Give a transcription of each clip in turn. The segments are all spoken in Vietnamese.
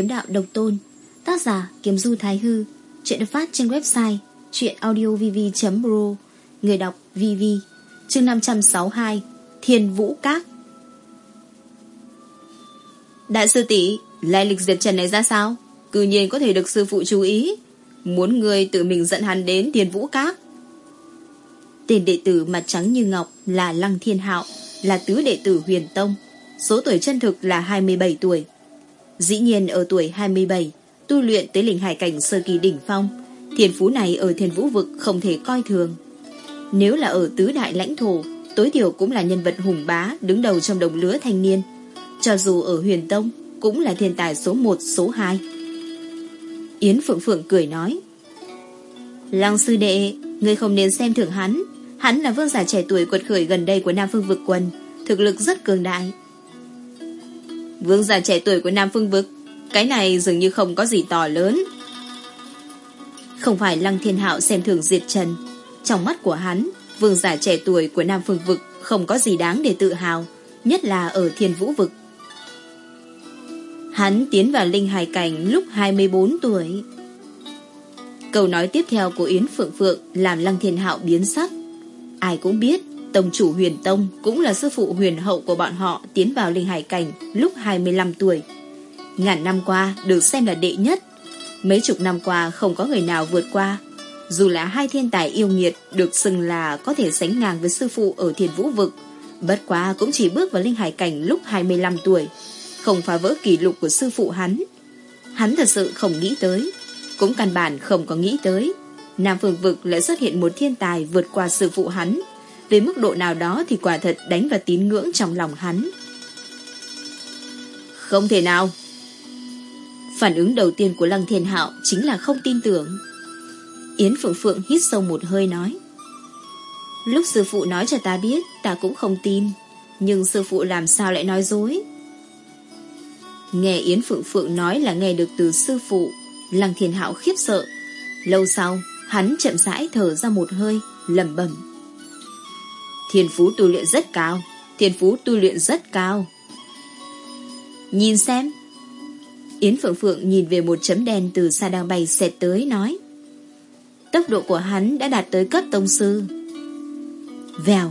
Kiếm đạo độc tôn. Tác giả Kiếm Du Thái Hư. Chuyện được phát trên website Chuyện audiovv.pro Người đọc VV Chương 562 Thiên Vũ Các. Đại sư tỷ Lai lịch diệt trần này ra sao? Cư nhiên có thể được sư phụ chú ý. Muốn người tự mình dẫn hắn đến Thiên Vũ Các. Tên đệ tử mặt trắng như ngọc Là Lăng Thiên Hạo Là tứ đệ tử huyền tông. Số tuổi chân thực là 27 tuổi Dĩ nhiên ở tuổi 27 Tu luyện tới linh hải cảnh sơ kỳ đỉnh phong Thiên phú này ở thiên vũ vực Không thể coi thường. Nếu là ở tứ đại lãnh thổ, Tối thiểu cũng là nhân vật hùng bá Đứng đầu trong đồng lứa thanh niên, Cho dù ở huyền tông Cũng là thiên tài số 1 số 2 Yến Phượng Phượng cười nói Lăng sư đệ, Ngươi không nên xem thường hắn. Hắn là vương giả trẻ tuổi quật khởi gần đây của Nam Phương Vực Quân Thực lực rất cường đại. Vương giả trẻ tuổi của Nam Phương Vực, Cái này dường như không có gì to lớn. Không phải Lăng Thiên Hạo xem thường diệt trần, Trong mắt của hắn, Vương giả trẻ tuổi của Nam Phương Vực Không có gì đáng để tự hào, Nhất là ở Thiên Vũ Vực. Hắn tiến vào linh hải cảnh lúc 24 tuổi. Câu nói tiếp theo của Yến Phượng Phượng Làm Lăng Thiên Hạo biến sắc. Ai cũng biết Tông chủ huyền tông cũng là sư phụ huyền hậu của bọn họ tiến vào linh hải cảnh lúc 25 tuổi. Ngàn năm qua được xem là đệ nhất. Mấy chục năm qua không có người nào vượt qua. Dù là hai thiên tài yêu nghiệt được xưng là có thể sánh ngang với sư phụ ở thiên vũ vực. Bất quá cũng chỉ bước vào linh hải cảnh lúc 25 tuổi. Không phá vỡ kỷ lục của sư phụ hắn. Hắn thật sự không nghĩ tới. Cũng căn bản không có nghĩ tới. Nam Phương Vực lại xuất hiện một thiên tài vượt qua sư phụ hắn về mức độ nào đó thì quả thật đánh vào tín ngưỡng trong lòng hắn. Không thể nào. Phản ứng đầu tiên của Lăng Thiên Hạo chính là không tin tưởng. Yến Phượng Phượng hít sâu một hơi nói. Lúc sư phụ nói cho ta biết, ta cũng không tin. Nhưng sư phụ làm sao lại nói dối? Nghe Yến Phượng Phượng nói là nghe được từ sư phụ, Lăng Thiên Hạo khiếp sợ. Lâu sau, hắn chậm rãi thở ra một hơi, lẩm bẩm. Thiên phú tu luyện rất cao. Thiên phú tu luyện rất cao. Nhìn xem. Yến Phượng Phượng nhìn về một chấm đen từ xa đang bay xẹt tới, nói, Tốc độ của hắn đã đạt tới cấp tông sư. Vèo.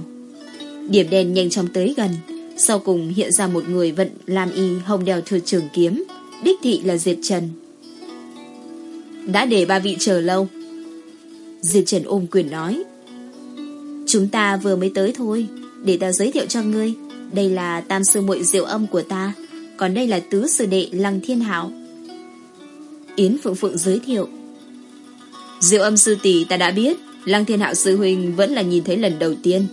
Điểm đen nhanh chóng tới gần. Sau cùng hiện ra một người vận làm y hồng đèo thừa trường kiếm, Đích thị là Diệt Trần. Đã để ba vị chờ lâu. Diệt Trần ôm quyền nói Chúng ta vừa mới tới thôi. Để ta giới thiệu cho ngươi, Đây là tam sư muội diệu âm của ta, Còn đây là tứ sư đệ Lăng Thiên Hảo. Yến Phượng Phượng giới thiệu. Diệu âm sư tỷ, ta đã biết, Lăng Thiên Hạo sư huynh vẫn là nhìn thấy lần đầu tiên.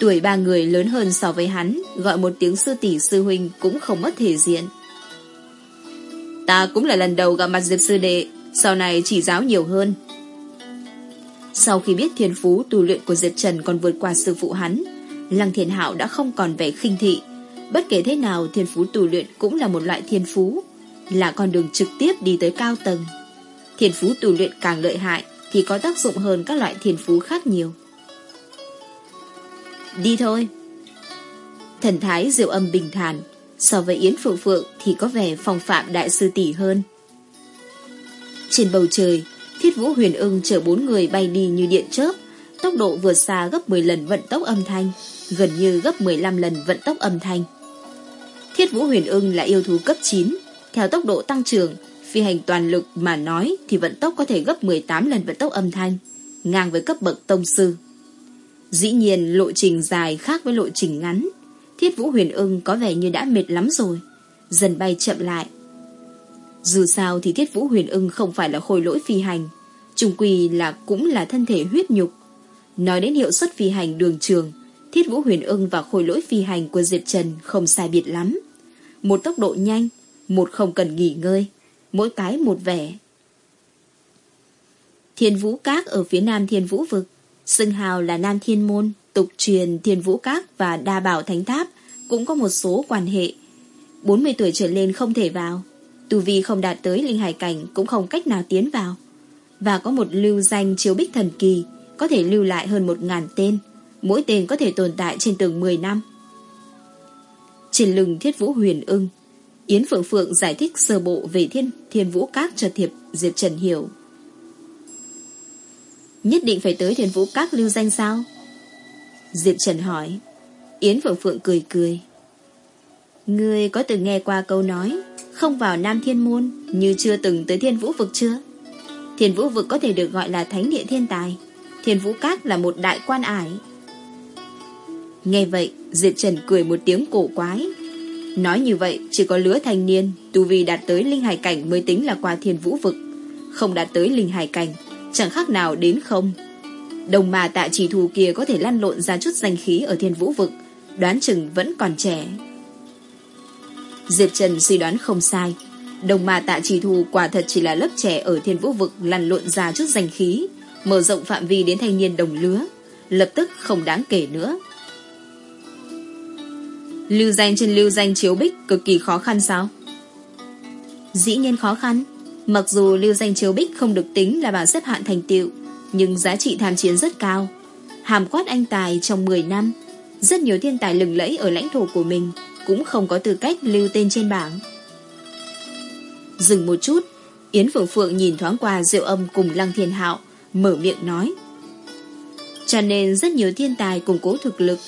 Tuổi ba người lớn hơn so với hắn, Gọi một tiếng sư tỷ sư huynh Cũng không mất thể diện. Ta cũng là lần đầu gặp mặt Diệp sư đệ, Sau này chỉ giáo nhiều hơn sau khi biết thiên phú tu luyện của Diệp Trần còn vượt qua sư phụ hắn, Lăng Thiên Hạo đã không còn vẻ khinh thị. Bất kể thế nào thiên phú tu luyện cũng là một loại thiên phú, là con đường trực tiếp đi tới cao tầng. Thiên phú tu luyện càng lợi hại thì có tác dụng hơn các loại thiên phú khác nhiều. Đi thôi. Thần thái diệu âm bình thản, so với Yến Phượng Phượng thì có vẻ phong phạm đại sư tỷ hơn. Trên bầu trời, Thiết Vũ Huyền ưng chở bốn người bay đi như điện chớp, tốc độ vượt xa gấp 10 lần vận tốc âm thanh, gần như gấp 15 lần vận tốc âm thanh. Thiết Vũ Huyền ưng là yêu thú cấp 9, theo tốc độ tăng trưởng, phi hành toàn lực mà nói thì vận tốc có thể gấp 18 lần vận tốc âm thanh, ngang với cấp bậc tông sư. Dĩ nhiên lộ trình dài khác với lộ trình ngắn, Thiết Vũ Huyền ưng có vẻ như đã mệt lắm rồi, dần bay chậm lại, dù sao thì Thiết Vũ Huyền ưng không phải là khôi lỗi phi hành, trùng quỳ là cũng là thân thể huyết nhục. Nói đến hiệu suất phi hành đường trường, Thiết Vũ Huyền ưng và khôi lỗi phi hành của Diệp Trần không sai biệt lắm. Một tốc độ nhanh, một không cần nghỉ ngơi, mỗi cái một vẻ. Thiên Vũ Các ở phía nam Thiên Vũ Vực, xưng hào là Nam Thiên Môn, tục truyền Thiên Vũ Các và Đa Bảo Thánh Tháp cũng có một số quan hệ. 40 tuổi trở lên không thể vào, Tu Vi không đạt tới linh hải cảnh cũng không cách nào tiến vào. Và có một lưu danh chiếu bích thần kỳ, có thể lưu lại hơn một ngàn tên, mỗi tên có thể tồn tại trên tường 10 năm. Trên lưng thiết vũ huyền ưng, Yến Phượng Phượng giải thích sơ bộ về thiên, thiên vũ các cho thiệp Diệp Trần hiểu. Nhất định phải tới thiên vũ các lưu danh sao? Diệp Trần hỏi. Yến Phượng Phượng cười cười. Ngươi có từng nghe qua câu nói không vào Nam Thiên Môn, Như chưa từng tới Thiên Vũ Vực chưa? Thiên Vũ Vực có thể được gọi là Thánh Địa Thiên Tài. Thiên Vũ Các là một đại quan ải. Nghe vậy, Diệp Trần cười một tiếng cổ quái. Nói như vậy, chỉ có lứa thanh niên, Tu vi đạt tới linh hải cảnh mới tính là qua thiên vũ vực. Không đạt tới linh hải cảnh, Chẳng khác nào đến không. Đồng mà tạ chỉ thù kia có thể lăn lộn ra chút danh khí ở thiên vũ vực, Đoán chừng vẫn còn trẻ. Diệp Trần suy đoán không sai Đồng mà tạ chỉ thù quả thật chỉ là lớp trẻ ở thiên vũ vực lăn lộn ra chút danh khí Mở rộng phạm vi đến thanh niên đồng lứa Lập tức không đáng kể nữa Lưu danh trên lưu danh chiếu bích cực kỳ khó khăn sao? Dĩ nhiên khó khăn. Mặc dù lưu danh chiếu bích không được tính là bảng xếp hạng thành tựu, nhưng giá trị tham chiến rất cao. Hàm quát anh tài trong 10 năm, rất nhiều thiên tài lừng lẫy ở lãnh thổ của mình cũng không có tư cách lưu tên trên bảng. Dừng một chút, Yến Phượng Phượng nhìn thoáng qua Diệu Âm cùng Lăng Thiên Hạo, mở miệng nói. Cho nên rất nhiều thiên tài củng cố thực lực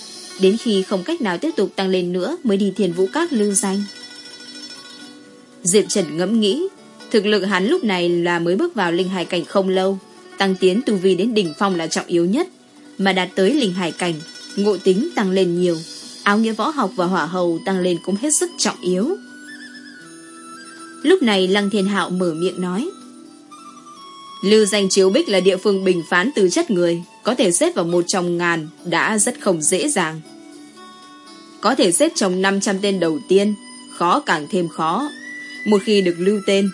Đến khi không cách nào tiếp tục tăng lên nữa Mới đi thiền vũ các lưu danh Diệp Trần ngẫm nghĩ Thực lực hắn lúc này là mới bước vào linh hải cảnh không lâu Tăng tiến tu vi đến đỉnh phong là trọng yếu nhất Mà đạt tới linh hải cảnh Ngộ tính tăng lên nhiều Áo nghĩa võ học và hỏa hầu tăng lên cũng hết sức trọng yếu. Lúc này Lăng Thiên Hạo mở miệng nói, Lưu danh chiếu bích là địa phương bình phán từ chất người, Có thể xếp vào một trong ngàn Đã rất không dễ dàng. Có thể xếp trong 500 tên đầu tiên, Khó càng thêm khó. Một khi được lưu tên,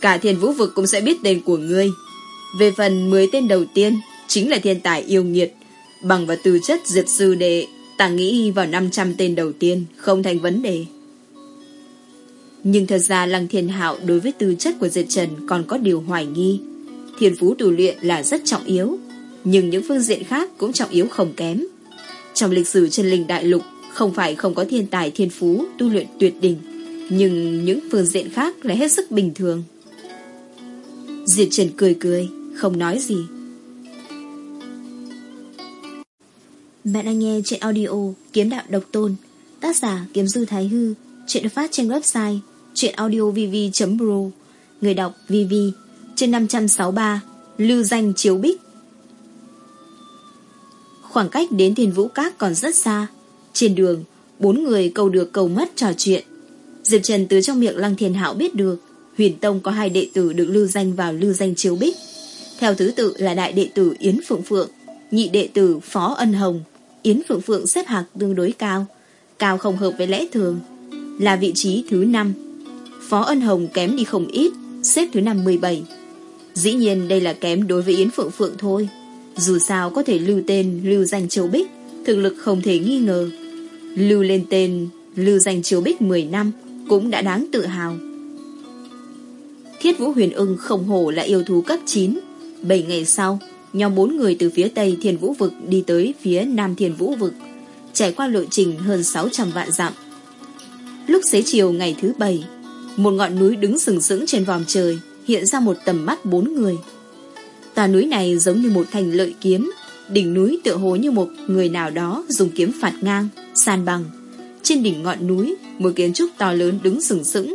Cả thiên vũ vực cũng sẽ biết tên của ngươi. Về phần 10 tên đầu tiên, Chính là thiên tài yêu nghiệt, Bằng và từ chất diệt sư đệ Ta nghĩ vào 500 tên đầu tiên Không thành vấn đề nhưng thật ra Lăng Thiên Hạo đối với tư chất của Diệt Trần còn có điều hoài nghi. Thiên phú tu luyện là rất trọng yếu, nhưng những phương diện khác cũng trọng yếu không kém. Trong lịch sử chân linh đại lục, không phải không có thiên tài thiên phú tu luyện tuyệt đỉnh, nhưng những phương diện khác lại hết sức bình thường. Diệt Trần cười cười, không nói gì. Bạn đang nghe chuyện audio Kiếm Đạo Độc Tôn, tác giả Kiếm Dư Thái Hư, chuyện được phát trên website Chuyện audio vv.pro Người đọc VV Trên 563 Lưu danh Chiếu Bích. Khoảng cách đến Thiên Vũ Các còn rất xa. Trên đường Bốn người cầu được cầu mất trò chuyện. Diệp Trần từ trong miệng Lăng thiền Hạo biết được Huyền Tông có hai đệ tử được lưu danh vào lưu danh Chiếu Bích. Theo thứ tự là đại đệ tử Yến Phượng Phượng Nhị đệ tử Phó Ân Hồng Yến Phượng Phượng xếp hạng tương đối cao Cao không hợp với lẽ thường Là vị trí thứ 5 Phó Ân Hồng kém đi không ít, xếp thứ năm 17. Dĩ nhiên đây là kém đối với Yến Phượng Phượng thôi. Dù sao có thể lưu tên lưu danh Châu Bích, thực lực không thể nghi ngờ. Lưu lên tên lưu danh Châu Bích 10 năm cũng đã đáng tự hào. Thiết Vũ Huyền ưng không hổ là yêu thú cấp 9. 7 ngày sau, nhóm bốn người từ phía Tây Thiên Vũ Vực đi tới phía Nam Thiên Vũ Vực, trải qua lộ trình hơn 600 vạn dặm. Lúc xế chiều ngày thứ bảy, một ngọn núi đứng sừng sững trên vòm trời Hiện ra một tầm mắt bốn người. Tòa núi này giống như một thành lợi kiếm Đỉnh núi tựa hồ như một người nào đó Dùng kiếm phạt ngang, san bằng. Trên đỉnh ngọn núi Một kiến trúc to lớn đứng sừng sững.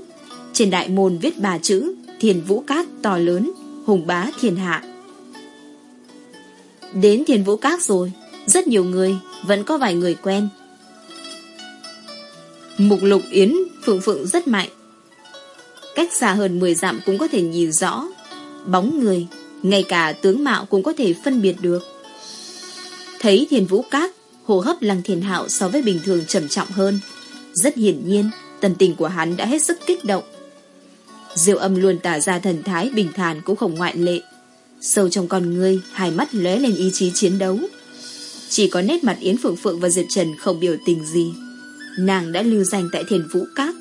Trên đại môn viết ba chữ Thiền vũ cát to lớn Hùng bá thiên hạ. Đến thiền vũ các rồi. Rất nhiều người Vẫn có vài người quen. Mục lục Yến Phượng Phượng rất mạnh. Cách xa hơn 10 dặm cũng có thể nhìn rõ. Bóng người Ngay cả tướng mạo cũng có thể phân biệt được. Thấy thiền vũ các, Hồ hấp lăng thiền hạo so với bình thường trầm trọng hơn. Rất hiển nhiên Tần tình của hắn đã hết sức kích động. Diệu âm luôn tả ra thần thái bình thản cũng không ngoại lệ. Sâu trong con ngươi Hai mắt lóe lên ý chí chiến đấu. Chỉ có nét mặt Yến Phượng Phượng và Diệp Trần không biểu tình gì. Nàng đã lưu danh tại thiền vũ các.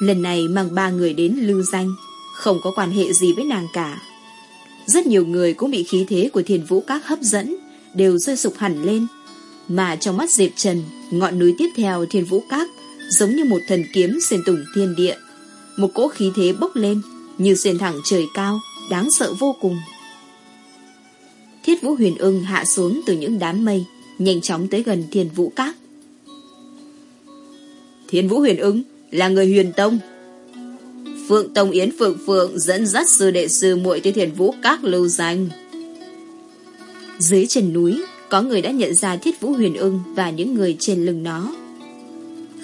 Lần này mang ba người đến lưu danh. Không có quan hệ gì với nàng cả. Rất nhiều người cũng bị khí thế của thiền vũ các hấp dẫn Đều rơi sụp hẳn lên. Mà trong mắt Diệp Trần Ngọn núi tiếp theo thiền vũ các giống như một thần kiếm xuyên tùng thiên địa. Một cỗ khí thế bốc lên, như xuyên thẳng trời cao, đáng sợ vô cùng. Thiết vũ huyền ưng hạ xuống từ những đám mây, nhanh chóng tới gần thiên vũ các. Thiên vũ huyền ưng là người huyền tông. Phượng Tông Yến Phượng Phượng dẫn dắt sư đệ sư muội tới Thiên vũ các lưu danh. Dưới chân núi, có người đã nhận ra thiết vũ huyền ưng và những người trên lưng nó.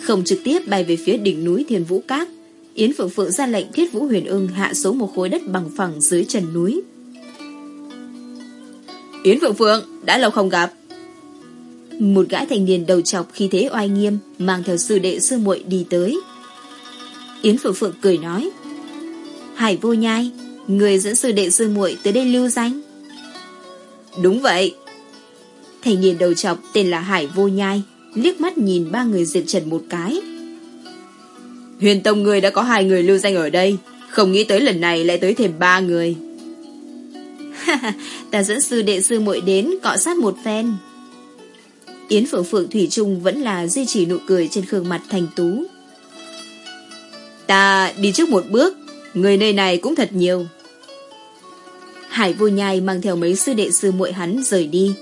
Không trực tiếp bay về phía đỉnh núi Thiên Vũ Các, Yến Phượng Phượng ra lệnh thiết vũ huyền ưng hạ xuống một khối đất bằng phẳng dưới chân núi. Yến Phượng Phượng, đã lâu không gặp. Một gã thanh niên đầu chọc khi thế oai nghiêm mang theo sư đệ sư muội đi tới. Yến Phượng Phượng cười nói Hải vô nhai, người dẫn sư đệ sư muội tới đây lưu danh. Đúng vậy. Thanh niên đầu chọc tên là Hải vô nhai, liếc mắt nhìn ba người diệt Trần một cái. Huyền Tông người đã có hai người lưu danh ở đây, không nghĩ tới lần này lại tới thêm ba người ta dẫn sư đệ sư muội đến cọ sát một phen. Yến Phượng Phượng Thủy Trung vẫn là duy trì nụ cười trên gương mặt thành tú. Ta đi trước một bước, người nơi này cũng thật nhiều. Hải vô nhai mang theo mấy sư đệ sư muội hắn rời đi.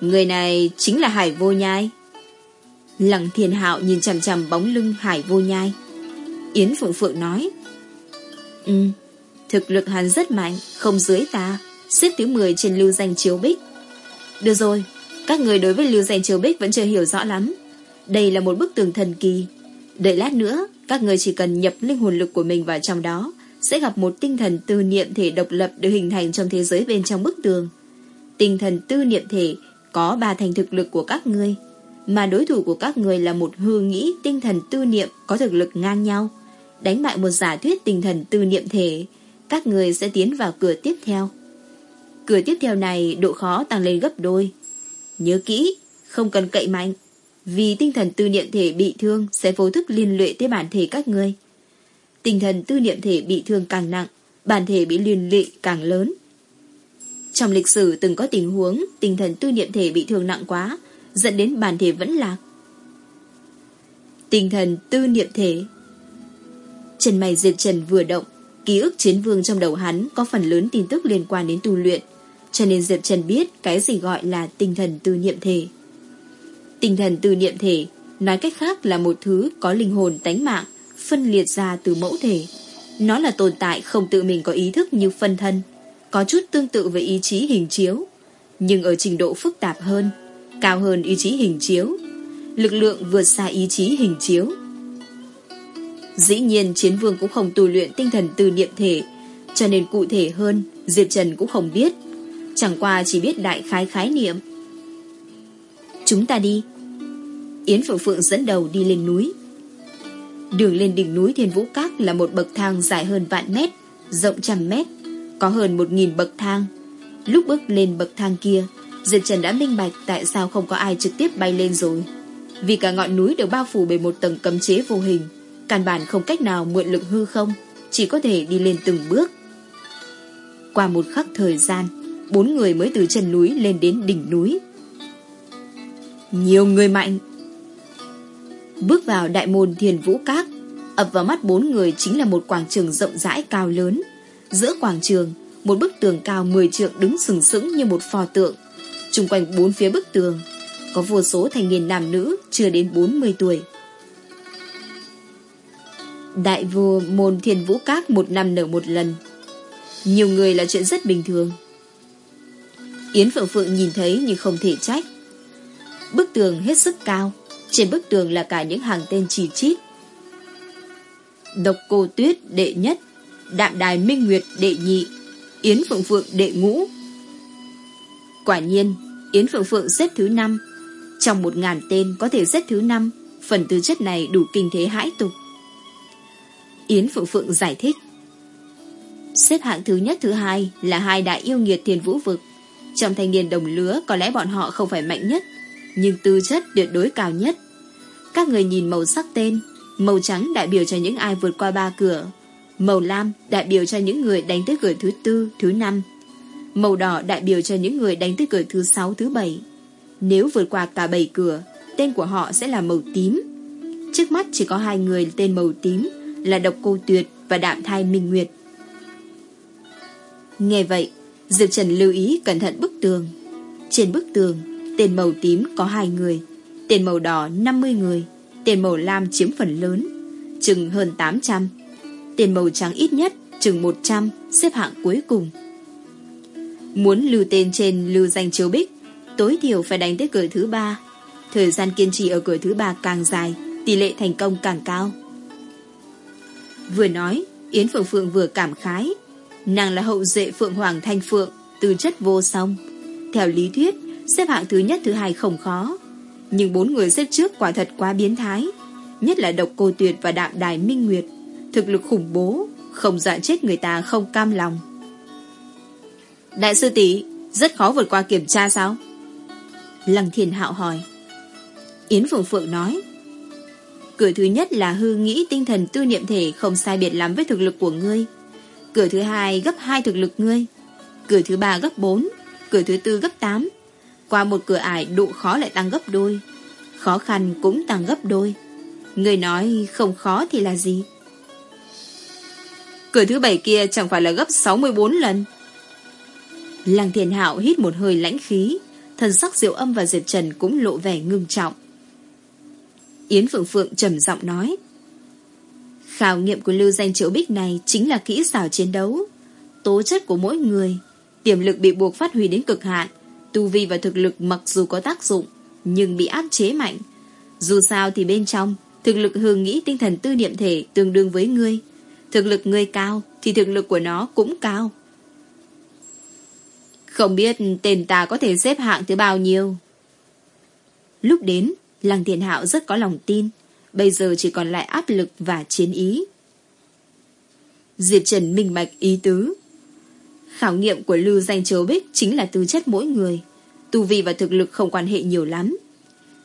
Người này chính là Hải vô nhai. Lăng thiên hạo nhìn chằm chằm bóng lưng Hải vô nhai. Yến Phượng Phượng nói. Ừ, thực lực hắn rất mạnh, không dưới ta, xếp thứ 10 trên lưu danh chiếu bích. Được rồi, các người đối với lưu danh chiếu bích vẫn chưa hiểu rõ lắm. Đây là một bức tường thần kỳ. Đợi lát nữa, các người chỉ cần nhập linh hồn lực của mình vào trong đó, sẽ gặp một tinh thần tư niệm thể độc lập được hình thành trong thế giới bên trong bức tường. Tinh thần tư niệm thể có ba thành thực lực của các ngươi, mà đối thủ của các người là một hư nghĩ tinh thần tư niệm có thực lực ngang nhau. Đánh bại một giả thuyết tinh thần tư niệm thể, các người sẽ tiến vào cửa tiếp theo. Cửa tiếp theo này độ khó tăng lên gấp đôi. Nhớ kỹ, không cần cậy mạnh, vì tinh thần tư niệm thể bị thương sẽ vô thức liên lụy tới bản thể các ngươi. Tinh thần tư niệm thể bị thương càng nặng, bản thể bị liên lụy càng lớn. Trong lịch sử từng có tình huống tinh thần tư niệm thể bị thương nặng quá, dẫn đến bản thể vẫn lạc. Tinh thần tư niệm thể Trần mày diệt trần vừa động, ký ức chiến vương trong đầu hắn có phần lớn tin tức liên quan đến tu luyện, cho nên Diệp Trần biết cái gì gọi là tinh thần tư niệm thể. Tinh thần tư niệm thể, nói cách khác là một thứ có linh hồn tánh mạng, phân liệt ra từ mẫu thể. Nó là tồn tại không tự mình có ý thức như phân thân, có chút tương tự với ý chí hình chiếu, nhưng ở trình độ phức tạp hơn, cao hơn ý chí hình chiếu, lực lượng vượt xa ý chí hình chiếu. Dĩ nhiên chiến vương cũng không tu luyện tinh thần từ niệm thể, cho nên cụ thể hơn, Diệp Trần cũng không biết, chẳng qua chỉ biết đại khái khái niệm. Chúng ta đi. Yến Phượng Phượng dẫn đầu đi lên núi. Đường lên đỉnh núi Thiên Vũ Các là một bậc thang dài hơn vạn mét, rộng trăm mét, có hơn một nghìn bậc thang. Lúc bước lên bậc thang kia, Diệp Trần đã minh bạch tại sao không có ai trực tiếp bay lên rồi. Vì cả ngọn núi được bao phủ bởi một tầng cấm chế vô hình, căn bản không cách nào mượn lực hư không, chỉ có thể đi lên từng bước. Qua một khắc thời gian, bốn người mới từ chân núi lên đến đỉnh núi. Nhiều người mạnh. Bước vào đại môn thiền vũ các, ập vào mắt bốn người chính là một quảng trường rộng rãi cao lớn. Giữa quảng trường, một bức tường cao 10 trượng đứng sừng sững như một pho tượng. Trung quanh bốn phía bức tường, có vô số thanh niên nam nữ chưa đến 40 tuổi. Đại vua môn thiền vũ các một năm nở một lần. Nhiều người là chuyện rất bình thường. Yến Phượng Phượng nhìn thấy nhưng không thể trách. Bức tường hết sức cao, trên bức tường là cả những hàng tên chỉ chít. Độc cô tuyết đệ nhất, đạm đài minh nguyệt đệ nhị, Yến Phượng Phượng đệ ngũ. Quả nhiên, Yến Phượng Phượng xếp thứ năm. Trong một ngàn tên có thể xếp thứ năm, phần tư chất này đủ kinh thế hãi tục. Yến Phượng Phượng giải thích. Xếp hạng thứ nhất thứ hai là hai đại yêu nghiệt thiền vũ vực. Trong thanh niên đồng lứa có lẽ bọn họ không phải mạnh nhất, nhưng tư chất tuyệt đối cao nhất. Các người nhìn màu sắc tên, màu trắng đại biểu cho những ai vượt qua ba cửa, màu lam đại biểu cho những người đánh tới cửa thứ tư, thứ năm, màu đỏ đại biểu cho những người đánh tới cửa thứ sáu, thứ bảy. Nếu vượt qua cả bảy cửa, tên của họ sẽ là màu tím, Trước mắt chỉ có hai người tên màu tím là độc cô tuyệt và đạm thai minh nguyệt. Nghe vậy, Diệp Trần lưu ý cẩn thận bức tường. Trên bức tường, Tên màu tím có hai người, Tên màu đỏ 50 người, Tên màu lam chiếm phần lớn, Chừng hơn 800 Tên màu trắng ít nhất chừng 100 Xếp hạng cuối cùng. Muốn lưu tên trên lưu danh chiếu bích, Tối thiểu phải đánh tới cửa thứ ba. Thời gian kiên trì ở cửa thứ ba càng dài, Tỷ lệ thành công càng cao. Vừa nói, Yến Phượng Phượng vừa cảm khái. Nàng là hậu duệ Phượng Hoàng Thanh Phượng Từ chất vô song. Theo lý thuyết, Xếp hạng thứ nhất, thứ hai không khó. Nhưng bốn người xếp trước quả thật quá biến thái. Nhất là độc cô tuyệt và đạm đài minh nguyệt. Thực lực khủng bố, Không dọa chết người ta không cam lòng. Đại sư tỷ, Rất khó vượt qua kiểm tra sao? Lăng Thiên Hạo hỏi. Yến Phượng Phượng nói Cửa thứ nhất là hư nghĩ tinh thần tư niệm thể Không sai biệt lắm với thực lực của ngươi. Cửa thứ hai gấp hai thực lực ngươi. Cửa thứ ba gấp bốn, Cửa thứ tư gấp tám. Qua một cửa ải, độ khó lại tăng gấp đôi. Khó khăn cũng tăng gấp đôi. Người nói không khó thì là gì? Cửa thứ bảy kia chẳng phải là gấp 64 lần. Lăng thiền hạo hít một hơi lãnh khí. Thần sắc diệu âm và Diệp Trần cũng lộ vẻ ngưng trọng. Yến Phượng Phượng trầm giọng nói. Khảo nghiệm của lưu danh triệu bích này Chính là kỹ xảo chiến đấu. Tố chất của mỗi người, Tiềm lực bị buộc phát huy đến cực hạn. Tu vi và thực lực mặc dù có tác dụng, Nhưng bị áp chế mạnh. Dù sao thì bên trong, Thực lực hương nghĩ tinh thần tư niệm thể Tương đương với ngươi. Thực lực ngươi cao Thì thực lực của nó cũng cao. Không biết tên ta có thể xếp hạng thứ bao nhiêu? Lúc đến Lăng Thiên Hạo rất có lòng tin Bây giờ chỉ còn lại áp lực và chiến ý Diệp Trần minh bạch ý tứ Khảo nghiệm của Lưu Danh Châu Bích chính là tư chất mỗi người. Tu vi và thực lực không quan hệ nhiều lắm.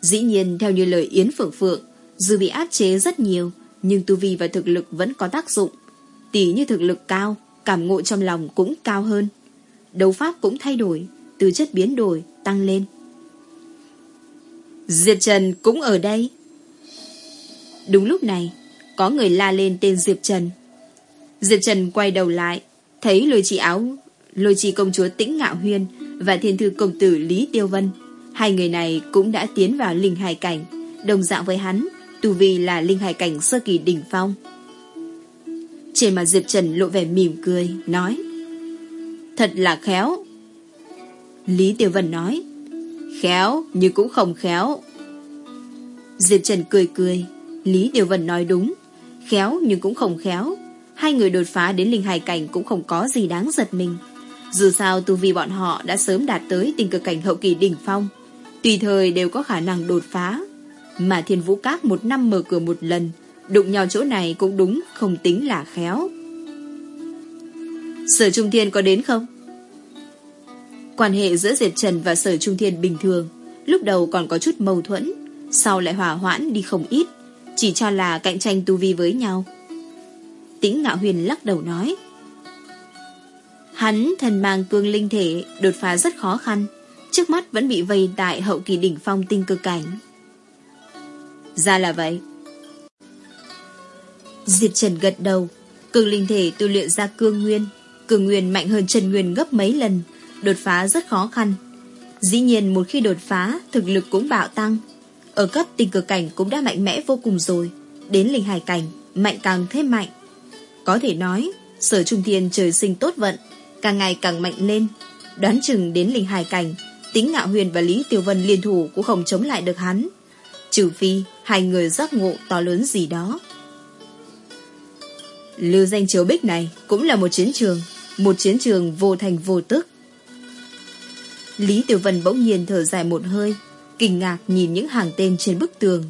Dĩ nhiên, theo như lời Yến Phượng Phượng, dù bị áp chế rất nhiều, nhưng tu vi và thực lực vẫn có tác dụng. Tỷ như thực lực cao, cảm ngộ trong lòng cũng cao hơn. Đấu pháp cũng thay đổi, tư chất biến đổi, tăng lên. Diệp Trần cũng ở đây. Đúng lúc này, có người la lên tên Diệp Trần. Diệp Trần quay đầu lại, thấy lôi chị áo lôi chị công chúa Tĩnh Ngạo Huyên và thiên thư công tử Lý Tiêu Vân. Hai người này cũng đã tiến vào linh hài cảnh, đồng dạng với hắn, tu vi là linh hài cảnh sơ kỳ đỉnh phong. Trên mặt Diệp Trần lộ vẻ mỉm cười, nói Thật là khéo. Lý Tiêu Vân nói Khéo nhưng cũng không khéo. Diệp Trần cười cười, Lý Điều Vân nói đúng, khéo nhưng cũng không khéo. Hai người đột phá đến linh hài cảnh cũng không có gì đáng giật mình. Dù sao tu vi bọn họ đã sớm đạt tới tình cực cảnh hậu kỳ đỉnh phong. Tùy thời đều có khả năng đột phá. Mà thiên vũ các một năm mở cửa một lần, đụng nhau chỗ này cũng đúng, không tính là khéo. Sở Trung Thiên có đến không? Quan hệ giữa Diệp Trần và Sở Trung Thiên bình thường, lúc đầu còn có chút mâu thuẫn, sau lại hòa hoãn đi không ít, chỉ cho là cạnh tranh tu vi với nhau. Tĩnh Ngạo Huyền lắc đầu nói. Hắn thần mang cương linh thể đột phá rất khó khăn, trước mắt vẫn bị vây tại hậu kỳ đỉnh phong tinh cơ cảnh. Ra là vậy. Diệp Trần gật đầu, cương linh thể tu luyện ra cương nguyên, cương nguyên mạnh hơn Trần Nguyên gấp mấy lần, đột phá rất khó khăn. Dĩ nhiên một khi đột phá, thực lực cũng bạo tăng. Ở cấp tình cực cảnh cũng đã mạnh mẽ vô cùng rồi, đến linh hải cảnh, mạnh càng thêm mạnh. Có thể nói, sở trung thiên trời sinh tốt vận, càng ngày càng mạnh lên. Đoán chừng đến linh hải cảnh, tính ngạo huyền và Lý Tiêu Vân liên thủ cũng không chống lại được hắn. Trừ phi, hai người giác ngộ to lớn gì đó. Lưu danh chiếu bích này cũng là một chiến trường, một chiến trường vô thành vô tức. Lý Tiểu Vân bỗng nhiên thở dài một hơi, kinh ngạc nhìn những hàng tên trên bức tường.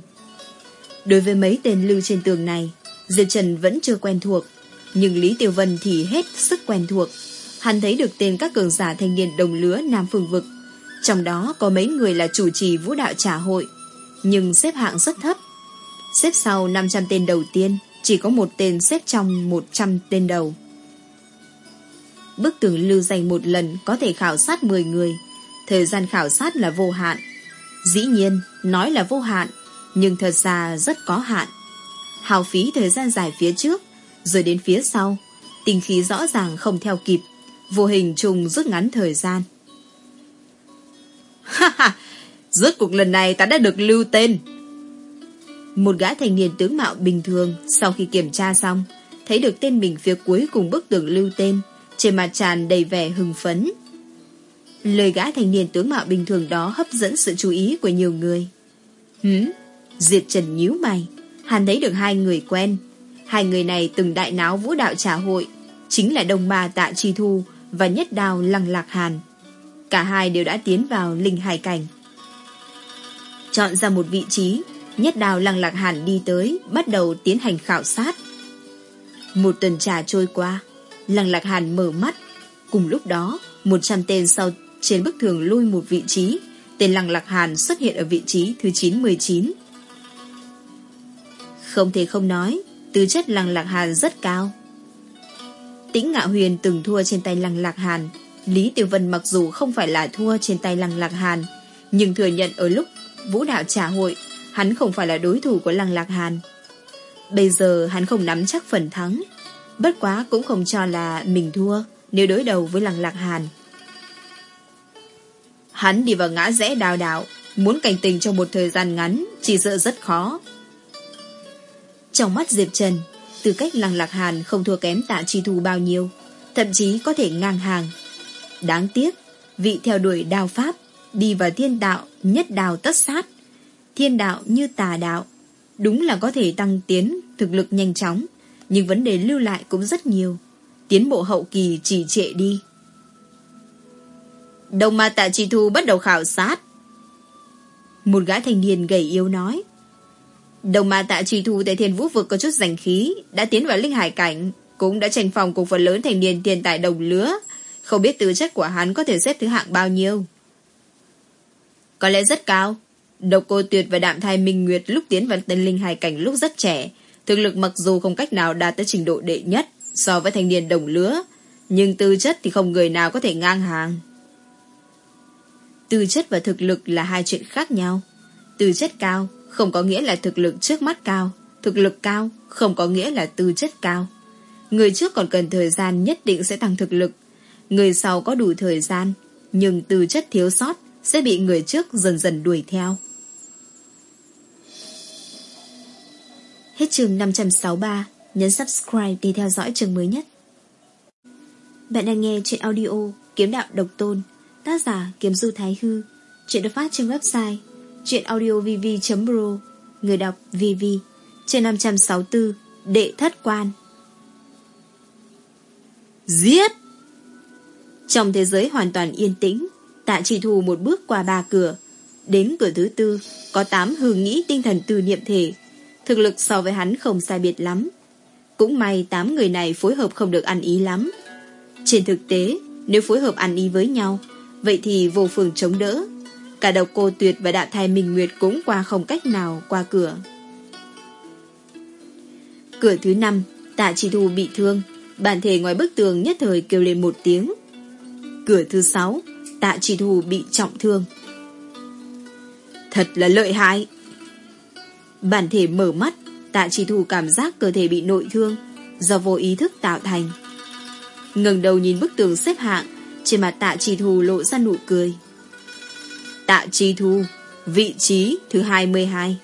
Đối với mấy tên lưu trên tường này, Diệp Trần vẫn chưa quen thuộc, nhưng Lý Tiểu Vân thì hết sức quen thuộc. Hắn thấy được tên các cường giả thanh niên đồng lứa Nam Phương Vực. Trong đó có mấy người là chủ trì vũ đạo trả hội, nhưng xếp hạng rất thấp. Xếp sau 500 tên đầu tiên, chỉ có một tên xếp trong 100 tên đầu. Bức tường lưu dành một lần có thể khảo sát 10 người. Thời gian khảo sát là vô hạn. Dĩ nhiên, nói là vô hạn, nhưng thật ra rất có hạn. Hào phí thời gian dài phía trước, rồi đến phía sau, tình khí rõ ràng không theo kịp, vô hình trùng rút ngắn thời gian. Ha ha, rốt cuộc lần này ta đã được lưu tên. Một gã thanh niên tướng mạo bình thường sau khi kiểm tra xong, thấy được tên mình phía cuối cùng bức tường lưu tên, trên mặt tràn đầy vẻ hưng phấn. Lời gã thanh niên tướng mạo bình thường đó hấp dẫn sự chú ý của nhiều người. Hứ, Diệt Trần nhíu mày, hắn thấy được hai người quen. Hai người này từng đại náo vũ đạo trà hội, chính là đồng bà tạ chi thu và nhất đào lăng lạc hàn. Cả hai đều đã tiến vào linh hải cảnh. Chọn ra một vị trí, nhất đào lăng lạc hàn đi tới, bắt đầu tiến hành khảo sát. Một tuần trà trôi qua, lăng lạc hàn mở mắt. Cùng lúc đó, một trăm tên sau trên bức tường lui một vị trí, tên lăng lạc hàn xuất hiện ở vị trí thứ 919. Không thể không nói, tư chất lăng lạc hàn rất cao. Tĩnh Ngạo Huyền từng thua trên tay lăng lạc hàn, Lý Tiểu Vân mặc dù không phải là thua trên tay Lăng Lạc Hàn, nhưng thừa nhận ở lúc vũ đạo trả hội, hắn không phải là đối thủ của Lăng Lạc Hàn. Bây giờ hắn không nắm chắc phần thắng, bất quá cũng không cho là mình thua nếu đối đầu với Lăng Lạc Hàn. Hắn đi vào ngã rẽ đào đạo, muốn cảnh tình trong một thời gian ngắn, chỉ sợ rất khó. Trong mắt Diệp Trần, tư cách Lăng Lạc Hàn không thua kém tạ chi thù bao nhiêu, thậm chí có thể ngang hàng, Đáng tiếc, vị theo đuổi đào pháp, đi vào thiên đạo, nhất đào tất sát. Thiên đạo như tà đạo, đúng là có thể tăng tiến thực lực nhanh chóng, nhưng vấn đề lưu lại cũng rất nhiều. Tiến bộ hậu kỳ chỉ trệ đi. Đồng ma tạ trì thu bắt đầu khảo sát. Một gã thanh niên gầy yếu nói. Đồng ma tạ trì thu tại thiên vũ vực có chút giành khí, đã tiến vào linh hải cảnh, cũng đã tranh phòng cùng phần lớn thành niên tiền tài đồng lứa, không biết tư chất của hắn có thể xếp thứ hạng bao nhiêu. Có lẽ rất cao. Độc cô tuyệt và đạm thai minh nguyệt lúc tiến vào tân linh hải cảnh lúc rất trẻ. Thực lực mặc dù không cách nào đạt tới trình độ đệ nhất so với thanh niên đồng lứa. Nhưng tư chất thì không người nào có thể ngang hàng. Tư chất và thực lực là hai chuyện khác nhau. Tư chất cao không có nghĩa là thực lực trước mắt cao. Thực lực cao không có nghĩa là tư chất cao. Người trước còn cần thời gian nhất định sẽ tăng thực lực Người sau có đủ thời gian, nhưng tư chất thiếu sót sẽ bị người trước dần dần đuổi theo. Hết chương 563, nhấn subscribe để theo dõi chương mới nhất. Bạn đang nghe chuyện audio Kiếm Đạo Độc Tôn, tác giả Kiếm Du Thái Hư, chuyện được phát trên website chuyenaudiovv.pro, người đọc VV, trên 564, đệ thất quan. Giết! Trong thế giới hoàn toàn yên tĩnh, tạ chỉ thù một bước qua ba cửa. Đến cửa thứ tư, có tám hư nghĩ tinh thần tư niệm thể. Thực lực so với hắn không sai biệt lắm. Cũng may tám người này phối hợp không được ăn ý lắm. Trên thực tế, nếu phối hợp ăn ý với nhau, vậy thì vô phường chống đỡ. Cả độc cô tuyệt và đạm thai minh nguyệt cũng qua không cách nào qua cửa. Cửa thứ năm, tạ chỉ thù bị thương. Bản thể ngoài bức tường nhất thời kêu lên một tiếng. Cửa thứ sáu, tạ chỉ thù bị trọng thương. Thật là lợi hại. Bản thể mở mắt, tạ chỉ thù cảm giác cơ thể bị nội thương, do vô ý thức tạo thành. ngẩng đầu nhìn bức tường xếp hạng, trên mặt tạ trì thù lộ ra nụ cười. Tạ trì thu, vị trí thứ 22.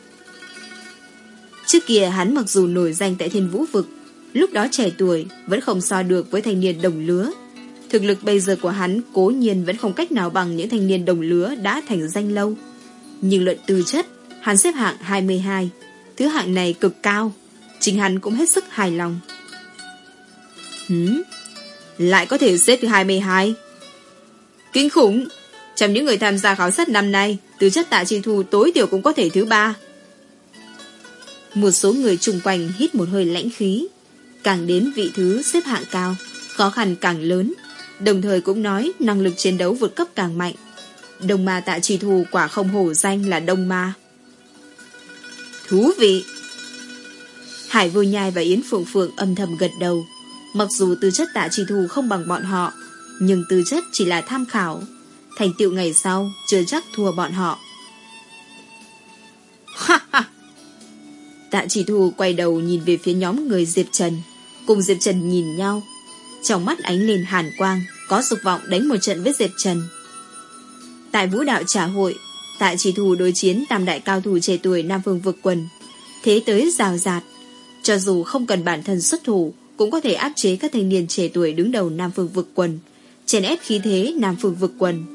Trước kia hắn mặc dù nổi danh tại thiên vũ vực, lúc đó trẻ tuổi vẫn không so được với thanh niên đồng lứa Thực lực bây giờ của hắn cố nhiên vẫn không cách nào bằng những thanh niên đồng lứa đã thành danh lâu. Nhưng luận tư chất, hắn xếp hạng 22. Thứ hạng này cực cao. Chính hắn cũng hết sức hài lòng. Hứ? Lại có thể xếp thứ 22. Kinh khủng! Trong những người tham gia khảo sát năm nay, tư chất tạ chi thu tối thiểu cũng có thể thứ ba. Một số người chung quanh hít một hơi lãnh khí. Càng đến vị thứ xếp hạng cao, khó khăn càng lớn, Đồng thời cũng nói năng lực chiến đấu vượt cấp càng mạnh. đồng ma tạ trì thù quả không hổ danh là đông ma. Thú vị! Hải vô nhai và Yến Phượng Phượng âm thầm gật đầu. Mặc dù tư chất tạ trì thù không bằng bọn họ, nhưng tư chất chỉ là tham khảo. Thành tựu ngày sau chưa chắc thua bọn họ. Ha ha! Tạ chỉ thù quay đầu nhìn về phía nhóm người Diệp Trần. Cùng Diệp Trần nhìn nhau. Trong mắt ánh lên hàn quang, có dục vọng đánh một trận với Diệp Trần. Tại vũ đạo trả hội, Tạ chỉ thù đối chiến tam đại cao thủ trẻ tuổi Nam Phương vực quần. Thế tới rào rạt. Cho dù không cần bản thân xuất thủ, cũng có thể áp chế các thanh niên trẻ tuổi đứng đầu Nam Phương vực quần, chèn ép khí thế Nam Phương vực quần.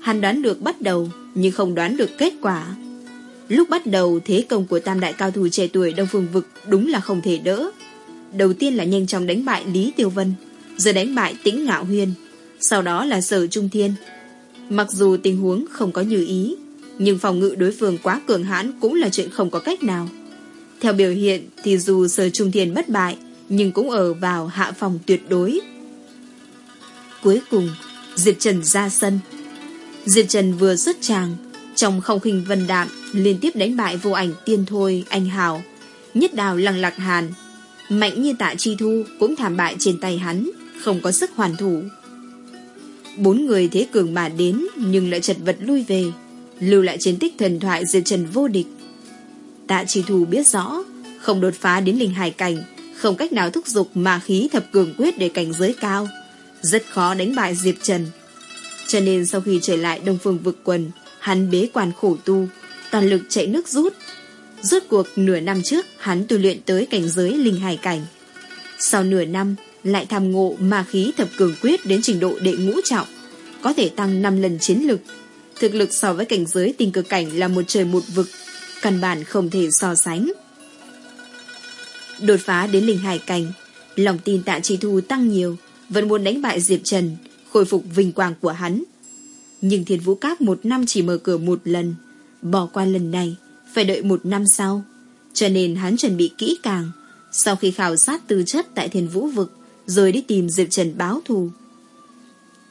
Hắn đoán được bắt đầu, nhưng không đoán được kết quả. Lúc bắt đầu, thế công của tam đại cao thủ trẻ tuổi Đông Phương vực đúng là không thể đỡ. Đầu tiên là nhanh chóng đánh bại Lý Tiêu Vân, rồi đánh bại Tĩnh Ngạo Huyên, sau đó là Sở Trung Thiên. Mặc dù tình huống không có như ý, nhưng phòng ngự đối phương quá cường hãn cũng là chuyện không có cách nào. Theo biểu hiện thì dù Sở Trung Thiên bất bại, nhưng cũng ở vào hạ phòng tuyệt đối. Cuối cùng, Diệp Trần ra sân. Diệp Trần vừa xuất tràng, trong không khinh vân đạm liên tiếp đánh bại vô ảnh tiên thôi anh hào, nhất đào lăng lạc hàn. Mạnh như tạ chi thu cũng thảm bại trên tay hắn, không có sức hoàn thủ. Bốn người thế cường mà đến nhưng lại chật vật lui về, lưu lại chiến tích thần thoại Diệp Trần vô địch. Tạ chi thu biết rõ, không đột phá đến linh hải cảnh không cách nào thúc giục mà khí thập cường quyết để cảnh giới cao. Rất khó đánh bại Diệp Trần. Cho nên sau khi trở lại Đông Phương vực quần, hắn bế quan khổ tu, toàn lực chạy nước rút. Rốt cuộc nửa năm trước, hắn tu luyện tới cảnh giới linh hải cảnh. Sau nửa năm, lại tham ngộ ma khí thập cường quyết đến trình độ đệ ngũ trọng, có thể tăng 5 lần chiến lực. Thực lực so với cảnh giới tình cực cảnh là một trời một vực, căn bản không thể so sánh. Đột phá đến linh hải cảnh, lòng tin tạ chi thu tăng nhiều, vẫn muốn đánh bại Diệp Trần, khôi phục vinh quang của hắn. Nhưng thiên vũ các một năm chỉ mở cửa một lần, bỏ qua lần này, phải đợi một năm sau. Cho nên hắn chuẩn bị kỹ càng, sau khi khảo sát tư chất tại thiên vũ vực, rồi đi tìm Diệp Trần báo thù.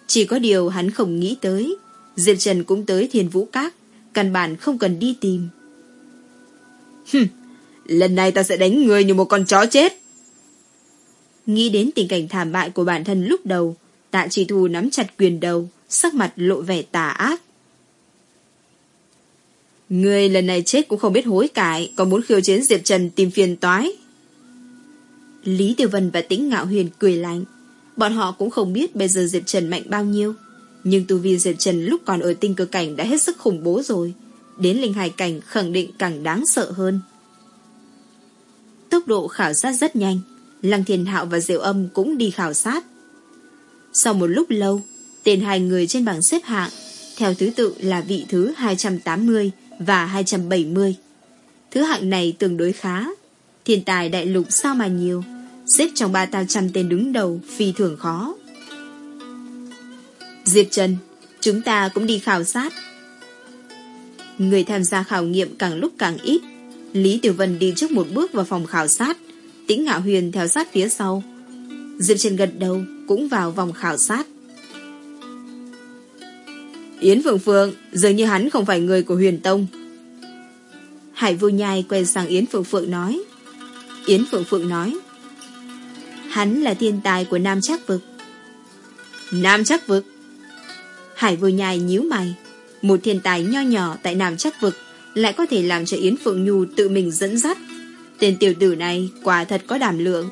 Chỉ có điều hắn không nghĩ tới, Diệp Trần cũng tới thiên vũ các, căn bản không cần đi tìm. Hừm, Lần này ta sẽ đánh người như một con chó chết. Nghĩ đến tình cảnh thảm bại của bản thân lúc đầu, tạ chỉ thù nắm chặt quyền đầu, sắc mặt lộ vẻ tà ác. Người lần này chết cũng không biết hối cải, còn muốn khiêu chiến Diệp Trần tìm phiền toái. Lý Tiêu Vân và Tĩnh Ngạo Huyền cười lạnh. Bọn họ cũng không biết bây giờ Diệp Trần mạnh bao nhiêu. Nhưng tu vi Diệp Trần lúc còn ở tinh cơ cảnh đã hết sức khủng bố rồi. Đến linh hài cảnh khẳng định càng đáng sợ hơn. Tốc độ khảo sát rất nhanh. Lăng Thiên Hạo và Diệu Âm cũng đi khảo sát. Sau một lúc lâu, tên hai người trên bảng xếp hạng theo thứ tự là vị thứ 280 và 270. Thứ hạng này tương đối khá. Thiên tài đại lục sao mà nhiều, xếp trong ba tao trăm tên đứng đầu phi thường khó. Diệp Trần, chúng ta cũng đi khảo sát. Người tham gia khảo nghiệm càng lúc càng ít, Lý Tiểu Vân đi trước một bước vào phòng khảo sát, Tĩnh Ngạo Huyền theo sát phía sau. Diệp Trần gật đầu cũng vào vòng khảo sát. Yến Phượng Phượng, dường như hắn không phải người của huyền tông. Hải vô nhai quay sang Yến Phượng Phượng nói. Yến Phượng Phượng nói. Hắn là thiên tài của Nam Trác Vực. Nam Trác Vực? Hải vô nhai nhíu mày. Một thiên tài nho nhỏ tại Nam Trác Vực lại có thể làm cho Yến Phượng Nhu tự mình dẫn dắt. Tên tiểu tử này quả thật có đảm lượng.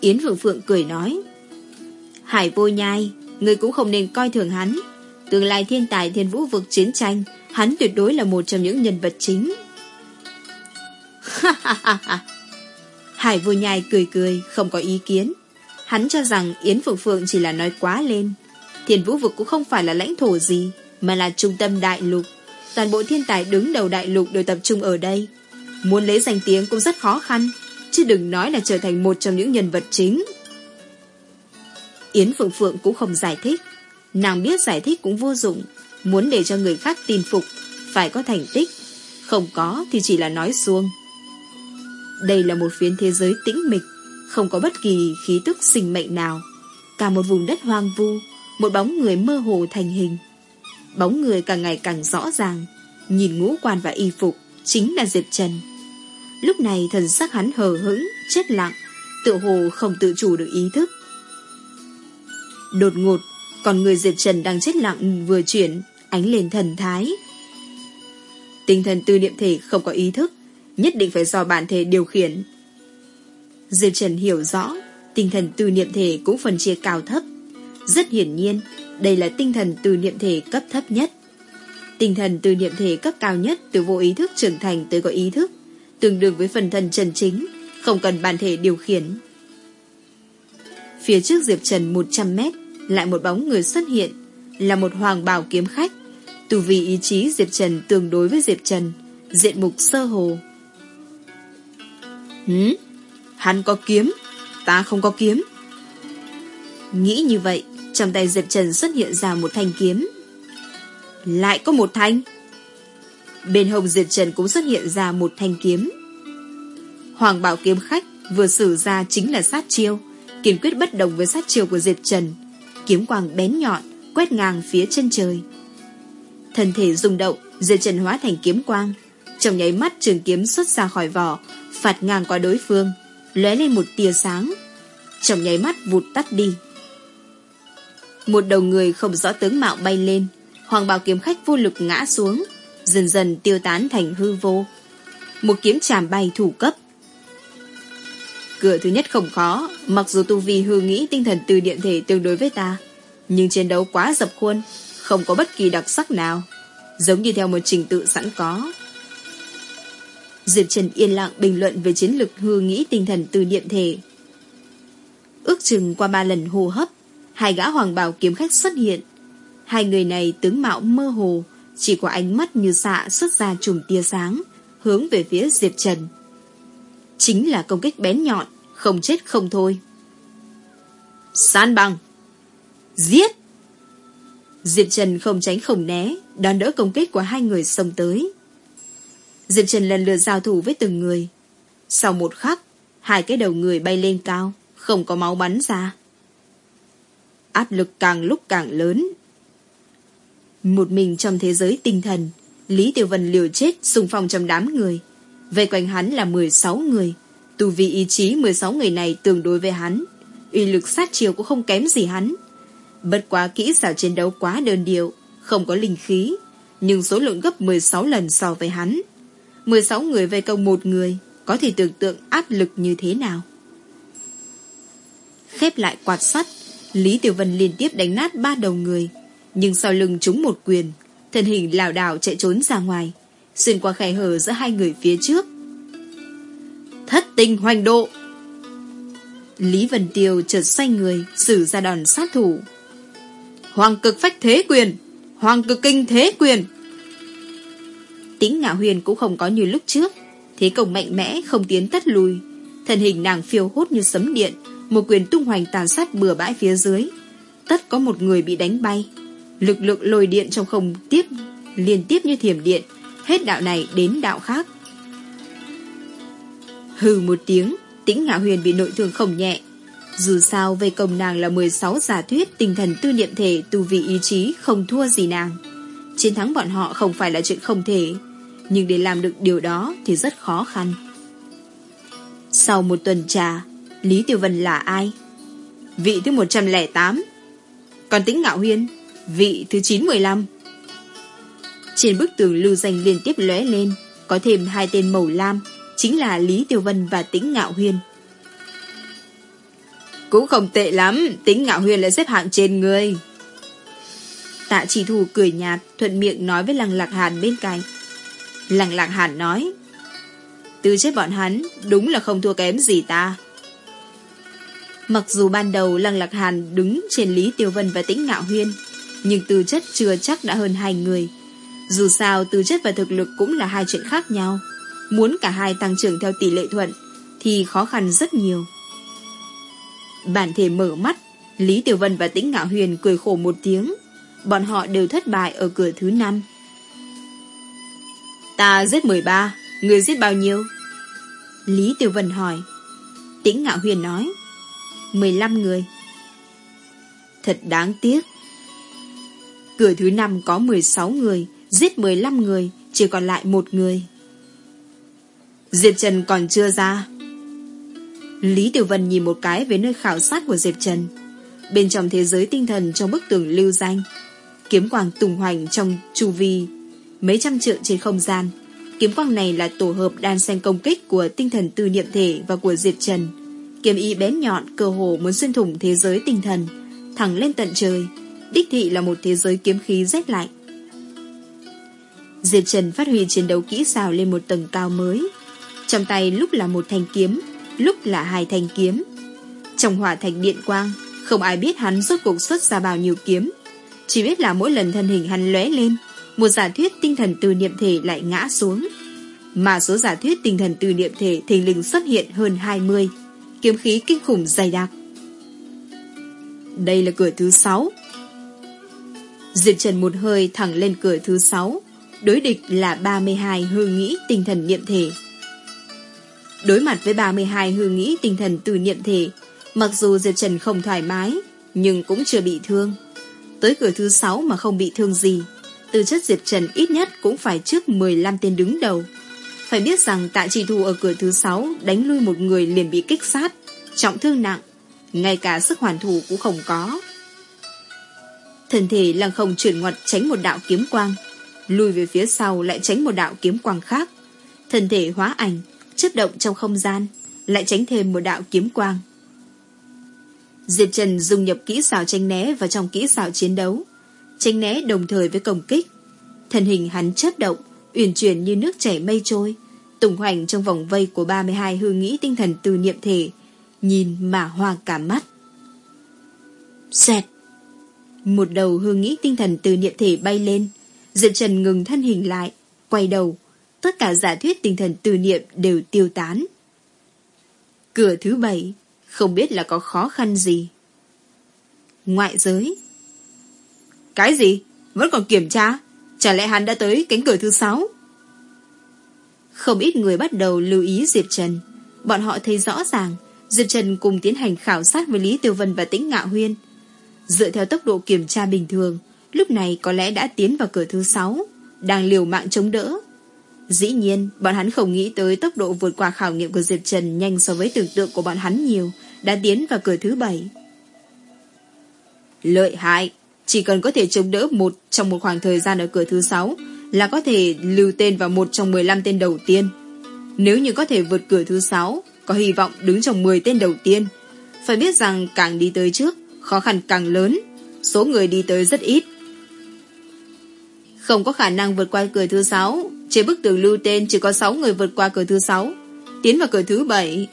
Yến Phượng Phượng cười nói, Hải vô nhai Người cũng không nên coi thường hắn. Tương lai thiên tài thiên vũ vực chiến tranh, Hắn tuyệt đối là một trong những nhân vật chính. Hải vô nhai cười cười, Không có ý kiến. Hắn cho rằng Yến Phượng Phượng chỉ là nói quá lên. Thiên vũ vực cũng không phải là lãnh thổ gì, Mà là trung tâm đại lục. Toàn bộ thiên tài đứng đầu đại lục đều tập trung ở đây. Muốn lấy danh tiếng cũng rất khó khăn, chứ đừng nói là trở thành một trong những nhân vật chính. Yến Phượng Phượng cũng không giải thích. Nàng biết giải thích cũng vô dụng, muốn để cho người khác tin phục, phải có thành tích. Không có thì chỉ là nói xuông. Đây là một phiến thế giới tĩnh mịch, không có bất kỳ khí tức sinh mệnh nào. Cả một vùng đất hoang vu, một bóng người mơ hồ thành hình. Bóng người càng ngày càng rõ ràng Nhìn ngũ quan và y phục Chính là Diệp Trần Lúc này thần sắc hắn hờ hững Chết lặng Tự hồ không tự chủ được ý thức Đột ngột Còn người Diệp Trần đang chết lặng vừa chuyển Ánh lên thần thái Tinh thần tư niệm thể không có ý thức nhất định phải do bản thể điều khiển. Diệp Trần hiểu rõ, tinh thần tư niệm thể cũng phần chia cao thấp. Rất hiển nhiên, đây là tinh thần tư niệm thể cấp thấp nhất. Tinh thần tư niệm thể cấp cao nhất từ vô ý thức trưởng thành tới có ý thức, tương đương với phần thân chân chính, không cần bản thể điều khiển. Phía trước Diệp Trần 100 mét, lại một bóng người xuất hiện, là một hoàng bào kiếm khách. Tù vì ý chí Diệp Trần tương đối với Diệp Trần, diện mục sơ hồ. Hứ, hắn có kiếm, ta không có kiếm. Nghĩ như vậy, trong tay Diệp Trần xuất hiện ra một thanh kiếm. Lại có một thanh. Bên hông Diệp Trần cũng xuất hiện ra một thanh kiếm. Hoàng bảo kiếm khách vừa sử ra chính là sát chiêu, kiên quyết bất đồng với sát chiêu của Diệp Trần. Kiếm quang bén nhọn, quét ngang phía chân trời. Thân thể rung động, Diệp Trần hóa thành kiếm quang. Trong nháy mắt trường kiếm xuất ra khỏi vỏ, phạt ngang qua đối phương, lóe lên một tia sáng. Trong nháy mắt vụt tắt đi. Một đầu người không rõ tướng mạo bay lên, hoàng bào kiếm khách vô lực ngã xuống, dần dần tiêu tán thành hư vô. Một kiếm chàm bay thủ cấp. Cửa thứ nhất không khó, mặc dù tu vi hư nghĩ tinh thần từ điện thể tương đối với ta, nhưng chiến đấu quá dập khuôn, không có bất kỳ đặc sắc nào, giống như theo một trình tự sẵn có. Diệp Trần yên lặng bình luận về chiến lược hư nghĩ tinh thần từ điện thể. Ước chừng qua ba lần hô hấp, hai gã hoàng bào kiếm khách xuất hiện. Hai người này tướng mạo mơ hồ, chỉ có ánh mắt như xạ xuất ra chùm tia sáng, hướng về phía Diệp Trần. Chính là công kích bén nhọn, không chết không thôi. San bằng! Giết! Diệp Trần không tránh không né, đón đỡ công kích của hai người xông tới. Diệp Trần lần lượt giao thủ với từng người. Sau một khắc, hai cái đầu người bay lên cao, không có máu bắn ra. Áp lực càng lúc càng lớn. Một mình trong thế giới tinh thần, Lý Tiểu Vân liều chết xung phong trong đám người. Về quanh hắn là 16 người. Tù vì ý chí 16 người này tương đối với hắn. uy lực sát chiều cũng không kém gì hắn. Bất quá kỹ xảo chiến đấu quá đơn điệu, không có linh khí, nhưng số lượng gấp 16 lần so với hắn. 16 người vây công một người, có thể tưởng tượng áp lực như thế nào. Khép lại quạt sắt, Lý Tiểu Vân liên tiếp đánh nát ba đầu người, nhưng sau lưng chúng một quyền, thân hình lảo đảo chạy trốn ra ngoài, xuyên qua khe hở giữa hai người phía trước. Thất tình hoành độ! Lý Vân Tiêu chợt xoay người, xử ra đòn sát thủ. Hoàng cực phách thế quyền! Hoàng cực kinh thế quyền! Tính ngạo huyền cũng không có như lúc trước, thế công mạnh mẽ không tiến tất lùi. Thân hình nàng phiêu hốt như sấm điện, một quyền tung hoành tàn sát bừa bãi phía dưới. Tất có một người bị đánh bay. Lực lượng lôi điện trong không tiếp, liên tiếp như thiểm điện, hết đạo này đến đạo khác. Hừ một tiếng, tĩnh ngạo huyền bị nội thương không nhẹ. Dù sao về công nàng là 16 giả thuyết tinh thần tư niệm thể tu vị ý chí không thua gì nàng. Chiến thắng bọn họ không phải là chuyện không thể, nhưng để làm được điều đó thì rất khó khăn. Sau một tuần trà, Lý tiêu Vân là ai? Vị thứ 108. Còn tĩnh ngạo huyên, vị thứ 915. Trên bức tường lưu danh liên tiếp lóe lên, có thêm hai tên màu lam, chính là Lý tiêu Vân và Tĩnh Ngạo Huyên. Cũng không tệ lắm, Tĩnh Ngạo Huyên lại xếp hạng trên người. Tạ chỉ thù cười nhạt, thuận miệng nói với Lăng Lạc Hàn bên cạnh. Lăng Lạc Hàn nói, từ chết bọn hắn, đúng là không thua kém gì ta. Mặc dù ban đầu Lăng Lạc Hàn đứng trên Lý Tiêu Vân và Tĩnh Ngạo Huyên, nhưng tư chất chưa chắc đã hơn hai người. Dù sao tư chất và thực lực cũng là hai chuyện khác nhau. Muốn cả hai tăng trưởng theo tỷ lệ thuận thì khó khăn rất nhiều. Bản thể mở mắt, Lý Tiểu Vân và Tĩnh Ngạo Huyền cười khổ một tiếng. Bọn họ đều thất bại ở cửa thứ năm. Ta giết 13, người giết bao nhiêu? Lý Tiểu Vân hỏi. Tĩnh Ngạo Huyền nói. 15 người. Thật đáng tiếc. Cửa thứ năm có 16 người, giết 15 người, chỉ còn lại một người. Diệp Trần còn chưa ra. Lý Tiểu Vân nhìn một cái về nơi khảo sát của Diệp Trần. Bên trong thế giới tinh thần trong bức tường lưu danh, kiếm quang tùng hoành trong chu vi, mấy trăm trượng trên không gian, Kiếm quang này là tổ hợp đan xen công kích của tinh thần tư niệm thể và của diệp Trần. Kiếm ý bén nhọn cơ hồ muốn xuyên thủng thế giới tinh thần, thẳng lên tận trời. Đích thị là một thế giới kiếm khí rét lạnh. Diệt Trần phát huy chiến đấu kỹ xảo lên một tầng cao mới. Trong tay lúc là một thanh kiếm, lúc là hai thanh kiếm. Trong hỏa thành điện quang, không ai biết hắn rốt cuộc xuất ra bao nhiêu kiếm. Chỉ biết là mỗi lần thân hình hắn lóe lên, một giả thuyết tinh thần từ niệm thể lại ngã xuống. Mà số giả thuyết tinh thần từ niệm thể thình lình xuất hiện hơn 20, kiếm khí kinh khủng dày đặc. Đây là cửa thứ 6. Diệp Trần một hơi thẳng lên cửa thứ 6, đối địch là 32 hư nghĩ tinh thần niệm thể. Đối mặt với 32 hư nghĩ tinh thần từ niệm thể, mặc dù Diệp Trần không thoải mái, nhưng cũng chưa bị thương. Tới cửa thứ 6 mà không bị thương gì, từ chất Diệp Trần ít nhất cũng phải trước 15 tên đứng đầu. Phải biết rằng tạ chỉ thù ở cửa thứ 6 đánh lui một người liền bị kích sát, trọng thương nặng, ngay cả sức hoàn thủ cũng không có. Thân thể lăng không chuyển ngoặt tránh một đạo kiếm quang, lùi về phía sau lại tránh một đạo kiếm quang khác. Thân thể hóa ảnh, chớp động trong không gian, lại tránh thêm một đạo kiếm quang. Diệp Trần dùng nhập kỹ xảo tranh né vào trong kỹ xảo chiến đấu, tranh né đồng thời với công kích. Thân hình hắn chớp động, uyển chuyển như nước chảy mây trôi, tùng hoành trong vòng vây của 32 hư nghĩ tinh thần từ niệm thể, nhìn mà hoa cả mắt. Xẹt! Một đầu hương nghĩ tinh thần từ niệm thể bay lên, Diệp Trần ngừng thân hình lại, quay đầu, tất cả giả thuyết tinh thần từ niệm đều tiêu tán. Cửa thứ bảy, không biết là có khó khăn gì. Ngoại giới Cái gì? Vẫn còn kiểm tra? Chả lẽ hắn đã tới cánh cửa thứ sáu? Không ít người bắt đầu lưu ý Diệp Trần. Bọn họ thấy rõ ràng Diệp Trần cùng tiến hành khảo sát với Lý Tiêu Vân và Tĩnh Ngạo Huyên. Dựa theo tốc độ kiểm tra bình thường, lúc này có lẽ đã tiến vào cửa thứ sáu, đang liều mạng chống đỡ. Dĩ nhiên, bọn hắn không nghĩ tới tốc độ vượt qua khảo nghiệm của Diệp Trần nhanh so với tưởng tượng của bọn hắn nhiều, đã tiến vào cửa thứ bảy. Lợi hại, chỉ cần có thể chống đỡ một trong một khoảng thời gian ở cửa thứ sáu là có thể lưu tên vào một trong 15 tên đầu tiên. Nếu như có thể vượt cửa thứ sáu, có hy vọng đứng trong 10 tên đầu tiên. Phải biết rằng càng đi tới trước, khó khăn càng lớn, số người đi tới rất ít. Không có khả năng vượt qua cửa thứ 6, trên bức tường lưu tên chỉ có 6 người vượt qua cửa thứ 6, tiến vào cửa thứ 7.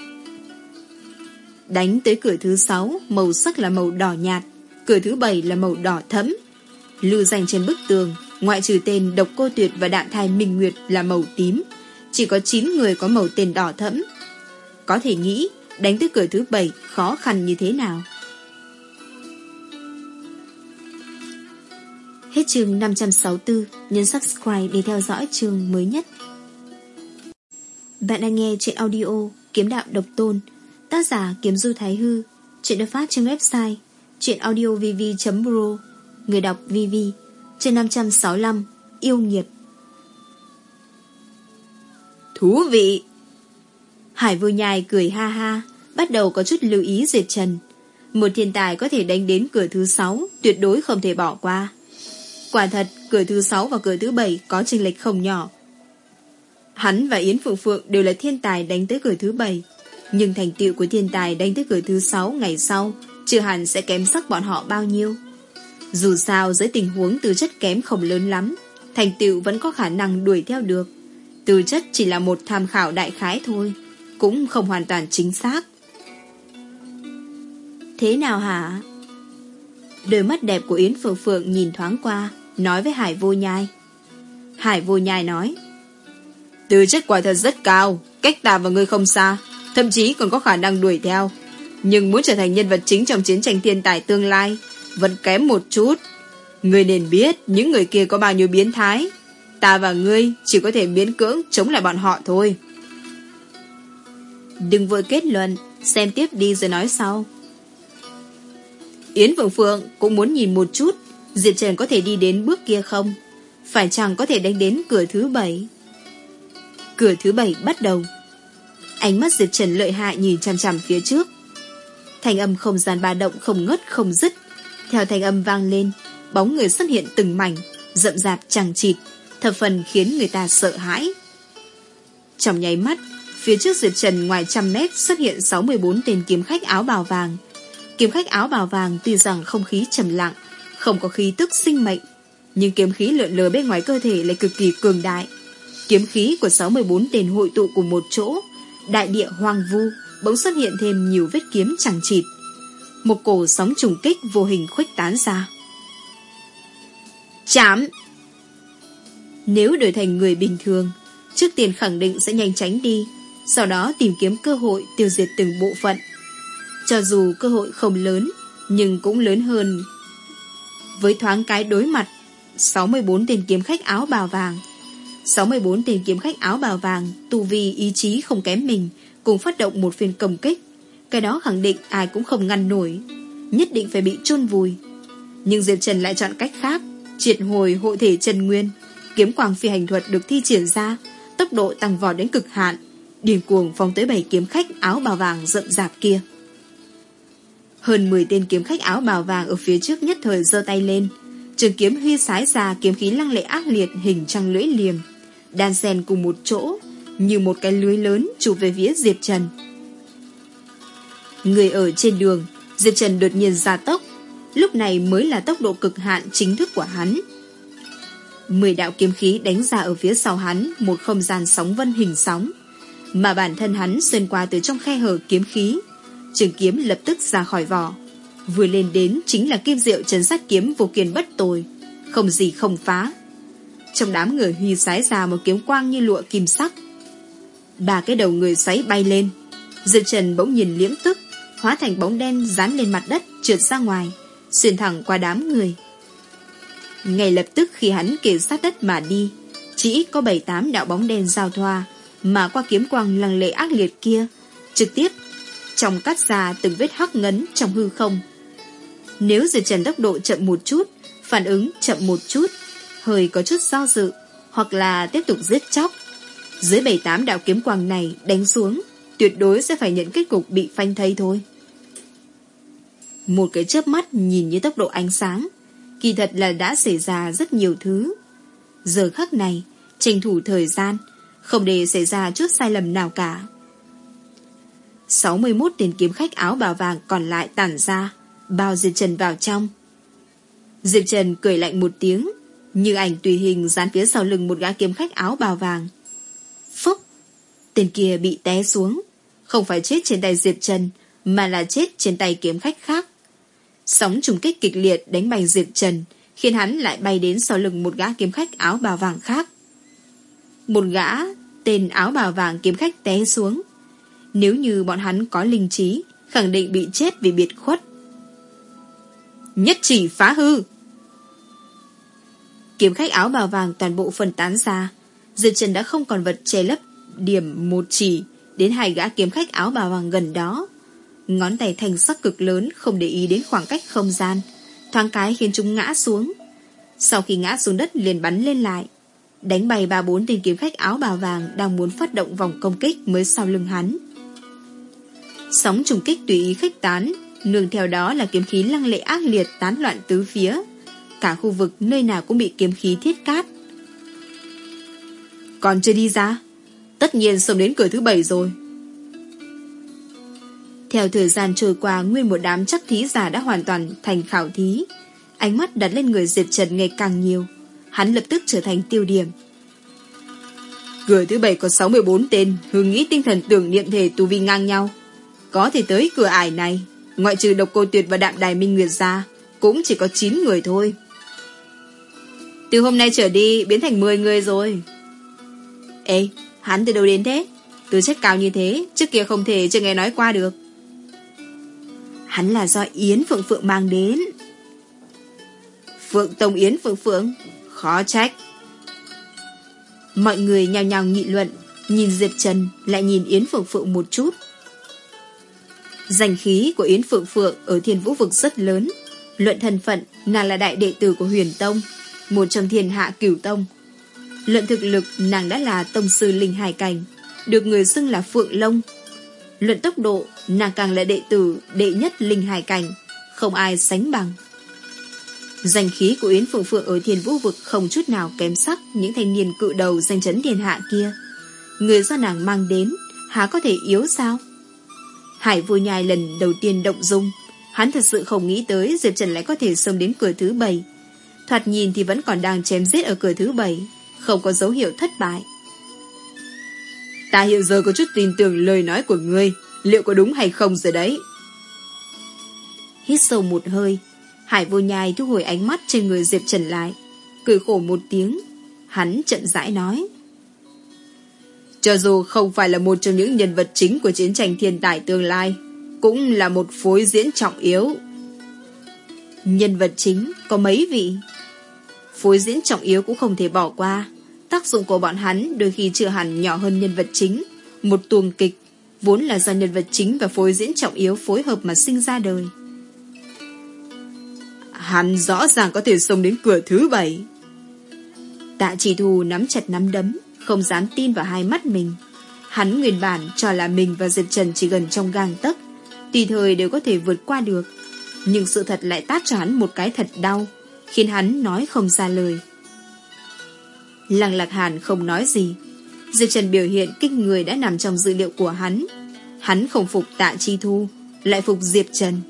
Đánh tới cửa thứ 6, màu sắc là màu đỏ nhạt, cửa thứ 7 là màu đỏ thẫm. Lưu danh trên bức tường, ngoại trừ tên Độc Cô Tuyệt và Đạn Thai Minh Nguyệt là màu tím, chỉ có 9 người có màu tên đỏ thẫm. Có thể nghĩ, đánh tới cửa thứ 7 khó khăn như thế nào. Hết chương 564, nhấn subscribe để theo dõi chương mới nhất. Bạn đang nghe chuyện audio Kiếm Đạo Độc Tôn, tác giả Kiếm Du Thái Hư, chuyện được phát trên website chuyenaudiovv.pro, người đọc VV, trên 565, yêu nghiệt. Thú vị! Hải vô nhai cười ha ha, bắt đầu có chút lưu ý diệt trần. Một thiên tài có thể đánh đến cửa thứ sáu tuyệt đối không thể bỏ qua. Quả thật, cửa thứ sáu và cửa thứ bảy có chênh lệch không nhỏ. Hắn và Yến Phượng Phượng đều là thiên tài đánh tới cửa thứ bảy Nhưng thành tựu của thiên tài đánh tới cửa thứ sáu ngày sau chưa hẳn sẽ kém sắc bọn họ bao nhiêu. Dù sao dưới tình huống tư chất kém không lớn lắm, thành tựu vẫn có khả năng đuổi theo được. Tư chất chỉ là một tham khảo đại khái thôi, cũng không hoàn toàn chính xác. Thế nào hả? Đôi mắt đẹp của Yến Phượng Phượng nhìn thoáng qua, nói với Hải Vô Nhai. Hải Vô Nhai nói, Tư chất quả thật rất cao, cách ta và ngươi không xa, thậm chí còn có khả năng đuổi theo. Nhưng muốn trở thành nhân vật chính trong chiến tranh thiên tài tương lai, vẫn kém một chút. Ngươi nên biết những người kia có bao nhiêu biến thái. Ta và ngươi chỉ có thể biến cưỡng chống lại bọn họ thôi. Đừng vội kết luận, xem tiếp đi rồi nói sau. Yến Phượng Phượng cũng muốn nhìn một chút Diệp Trần có thể đi đến bước kia không? Phải chăng có thể đánh đến cửa thứ bảy. Cửa thứ bảy bắt đầu. Ánh mắt Diệp Trần lợi hại nhìn chằm chằm phía trước. Thành âm không gian ba động không ngớt không dứt. Theo thanh âm vang lên Bóng người xuất hiện từng mảnh Rậm rạp chẳng chịt Thập phần khiến người ta sợ hãi. Trong nháy mắt, phía trước Diệp Trần ngoài trăm mét xuất hiện 64 tên kiếm khách áo bào vàng. Kiếm khách áo bào vàng tuy rằng không khí trầm lặng, không có khí tức sinh mệnh, nhưng kiếm khí lượn lờ bên ngoài cơ thể lại cực kỳ cường đại. Kiếm khí của 64 tên hội tụ cùng một chỗ, đại địa hoang vu, bỗng xuất hiện thêm nhiều vết kiếm chẳng chịt. Một cổ sóng trùng kích vô hình khuếch tán ra. Chám! Nếu đổi thành người bình thường, trước tiên khẳng định sẽ nhanh tránh đi, sau đó tìm kiếm cơ hội tiêu diệt từng bộ phận. Cho dù cơ hội không lớn, nhưng cũng lớn hơn. Với thoáng cái đối mặt, 64 tên kiếm khách áo bào vàng. 64 tên kiếm khách áo bào vàng, tu vi ý chí không kém mình, cùng phát động một phiên công kích. Cái đó khẳng định ai cũng không ngăn nổi, nhất định phải bị chôn vùi. Nhưng Diệp Trần lại chọn cách khác, triệt hồi hội thể Trần Nguyên, kiếm quang phi hành thuật được thi triển ra, tốc độ tăng vọt đến cực hạn, điền cuồng phong tới bảy kiếm khách áo bào vàng rậm rạp kia. Hơn 10 tên kiếm khách áo bào vàng ở phía trước nhất thời giơ tay lên, trường kiếm huy sái ra kiếm khí lăng lệ ác liệt hình trăng lưỡi liềm, đan xen cùng một chỗ, như một cái lưới lớn chụp về phía Diệp Trần. Người ở trên đường, Diệp Trần đột nhiên ra tốc, lúc này mới là tốc độ cực hạn chính thức của hắn. Mười đạo kiếm khí đánh ra ở phía sau hắn một không gian sóng vân hình sóng, mà bản thân hắn xuyên qua từ trong khe hở kiếm khí. Trường kiếm lập tức ra khỏi vỏ. Vừa lên đến chính là kim diệu trấn sát kiếm vô kiên bất tồi, không gì không phá. Trong đám người huy sái ra một kiếm quang như lụa kim sắc. Ba cái đầu người xoáy bay lên. Diệp Trần bỗng nhìn liễm tức, hóa thành bóng đen dán lên mặt đất trượt ra ngoài, xuyên thẳng qua đám người. Ngay lập tức khi hắn kề sát đất mà đi, chỉ có bảy tám đạo bóng đen giao thoa, mà qua kiếm quang lăng lệ ác liệt kia, trực tiếp trong cắt ra từng vết hắc ngấn trong hư không. Nếu Diệp Trần tốc độ chậm một chút, phản ứng chậm một chút, hơi có chút do dự, hoặc là tiếp tục giết chóc. Dưới bảy tám đạo kiếm quang này đánh xuống, tuyệt đối sẽ phải nhận kết cục bị phanh thây thôi. Một cái chớp mắt nhìn như tốc độ ánh sáng, kỳ thật là đã xảy ra rất nhiều thứ. Giờ khắc này, tranh thủ thời gian, không để xảy ra chút sai lầm nào cả. 61 tên kiếm khách áo bào vàng còn lại tản ra, bao Diệp Trần vào trong. Diệp Trần cười lạnh một tiếng, như ảnh tùy hình dán phía sau lưng một gã kiếm khách áo bào vàng. Phúc! Tên kia bị té xuống, không phải chết trên tay Diệp Trần, mà là chết trên tay kiếm khách khác. Sóng trùng kích kịch liệt đánh bay Diệp Trần, khiến hắn lại bay đến sau lưng một gã kiếm khách áo bào vàng khác. Một gã tên áo bào vàng kiếm khách té xuống. Nếu như bọn hắn có linh trí, khẳng định bị chết vì biệt khuất. Nhất chỉ phá hư! Kiếm khách áo bào vàng toàn bộ phần tán ra. Diệp Trần đã không còn vật che lấp điểm một chỉ đến hai gã kiếm khách áo bào vàng gần đó. Ngón tay thành sắc cực lớn không để ý đến khoảng cách không gian. Thoáng cái khiến chúng ngã xuống. Sau khi ngã xuống đất liền bắn lên lại. Đánh bay ba bốn tên kiếm khách áo bào vàng đang muốn phát động vòng công kích mới sau lưng hắn. Sóng trùng kích tùy ý khách tán, nương theo đó là kiếm khí lăng lệ ác liệt tán loạn tứ phía. Cả khu vực nơi nào cũng bị kiếm khí thiết cát. Còn chưa đi ra, tất nhiên xông đến cửa thứ bảy rồi. Theo thời gian trôi qua, nguyên một đám chắc thí giả đã hoàn toàn thành khảo thí. Ánh mắt đặt lên người Diệp Trần ngày càng nhiều. Hắn lập tức trở thành tiêu điểm. Cửa thứ bảy có 64 tên, hương nghĩ tinh thần tưởng niệm thể tu vi ngang nhau. Có thể tới cửa ải này, ngoại trừ độc cô tuyệt và đạm đài minh nguyệt ra, cũng chỉ có 9 người thôi. Từ hôm nay trở đi, biến thành 10 người rồi. Ê, hắn từ đâu đến thế? Tư chất cao như thế, trước kia không thể chưa nghe nói qua được. Hắn là do Yến Phượng Phượng mang đến. Phượng Tông Yến Phượng Phượng, khó trách. Mọi người nhào nhào nghị luận, nhìn Diệp Trần lại nhìn Yến Phượng Phượng một chút. Danh khí của Yến Phượng Phượng ở thiên vũ vực rất lớn. Luận thân phận, nàng là đại đệ tử của huyền tông, một trong thiên hạ cửu tông. Luận thực lực, nàng đã là tông sư linh hải cảnh, được người xưng là Phượng Long. Luận tốc độ, nàng càng là đệ tử đệ nhất linh hải cảnh, không ai sánh bằng. Danh khí của Yến Phượng Phượng ở thiên vũ vực không chút nào kém sắc những thanh niên cự đầu danh chấn thiên hạ kia. Người do nàng mang đến Há có thể yếu sao Hải vô nhai lần đầu tiên động dung. Hắn thật sự không nghĩ tới Diệp Trần lại có thể xông đến cửa thứ bảy. Thoạt nhìn thì vẫn còn đang chém giết ở cửa thứ bảy, Không có dấu hiệu thất bại. Ta hiện giờ có chút tin tưởng lời nói của ngươi, Liệu có đúng hay không rồi đấy? Hít sâu một hơi, Hải vô nhai thu hồi ánh mắt trên người Diệp Trần lại, Cười khổ một tiếng. Hắn chậm rãi nói cho dù không phải là một trong những nhân vật chính Của chiến tranh thiên tài tương lai, Cũng là một phối diễn trọng yếu. Nhân vật chính có mấy vị? Phối diễn trọng yếu cũng không thể bỏ qua. Tác dụng của bọn hắn đôi khi chưa hẳn nhỏ hơn nhân vật chính. Một tuồng kịch Vốn là do nhân vật chính và phối diễn trọng yếu phối hợp mà sinh ra đời. Hắn rõ ràng có thể xông đến cửa thứ bảy. Tạ chỉ thù nắm chặt nắm đấm. Không dám tin vào hai mắt mình. Hắn nguyên bản cho là mình và Diệp Trần chỉ gần trong gang tấc, Tùy thời đều có thể vượt qua được. Nhưng sự thật lại tát cho hắn một cái thật đau, Khiến hắn nói không ra lời. Lăng lạc hàn không nói gì. Diệp Trần biểu hiện kinh người đã nằm trong dữ liệu của hắn. Hắn không phục tạ chi thu, Lại phục Diệp Trần.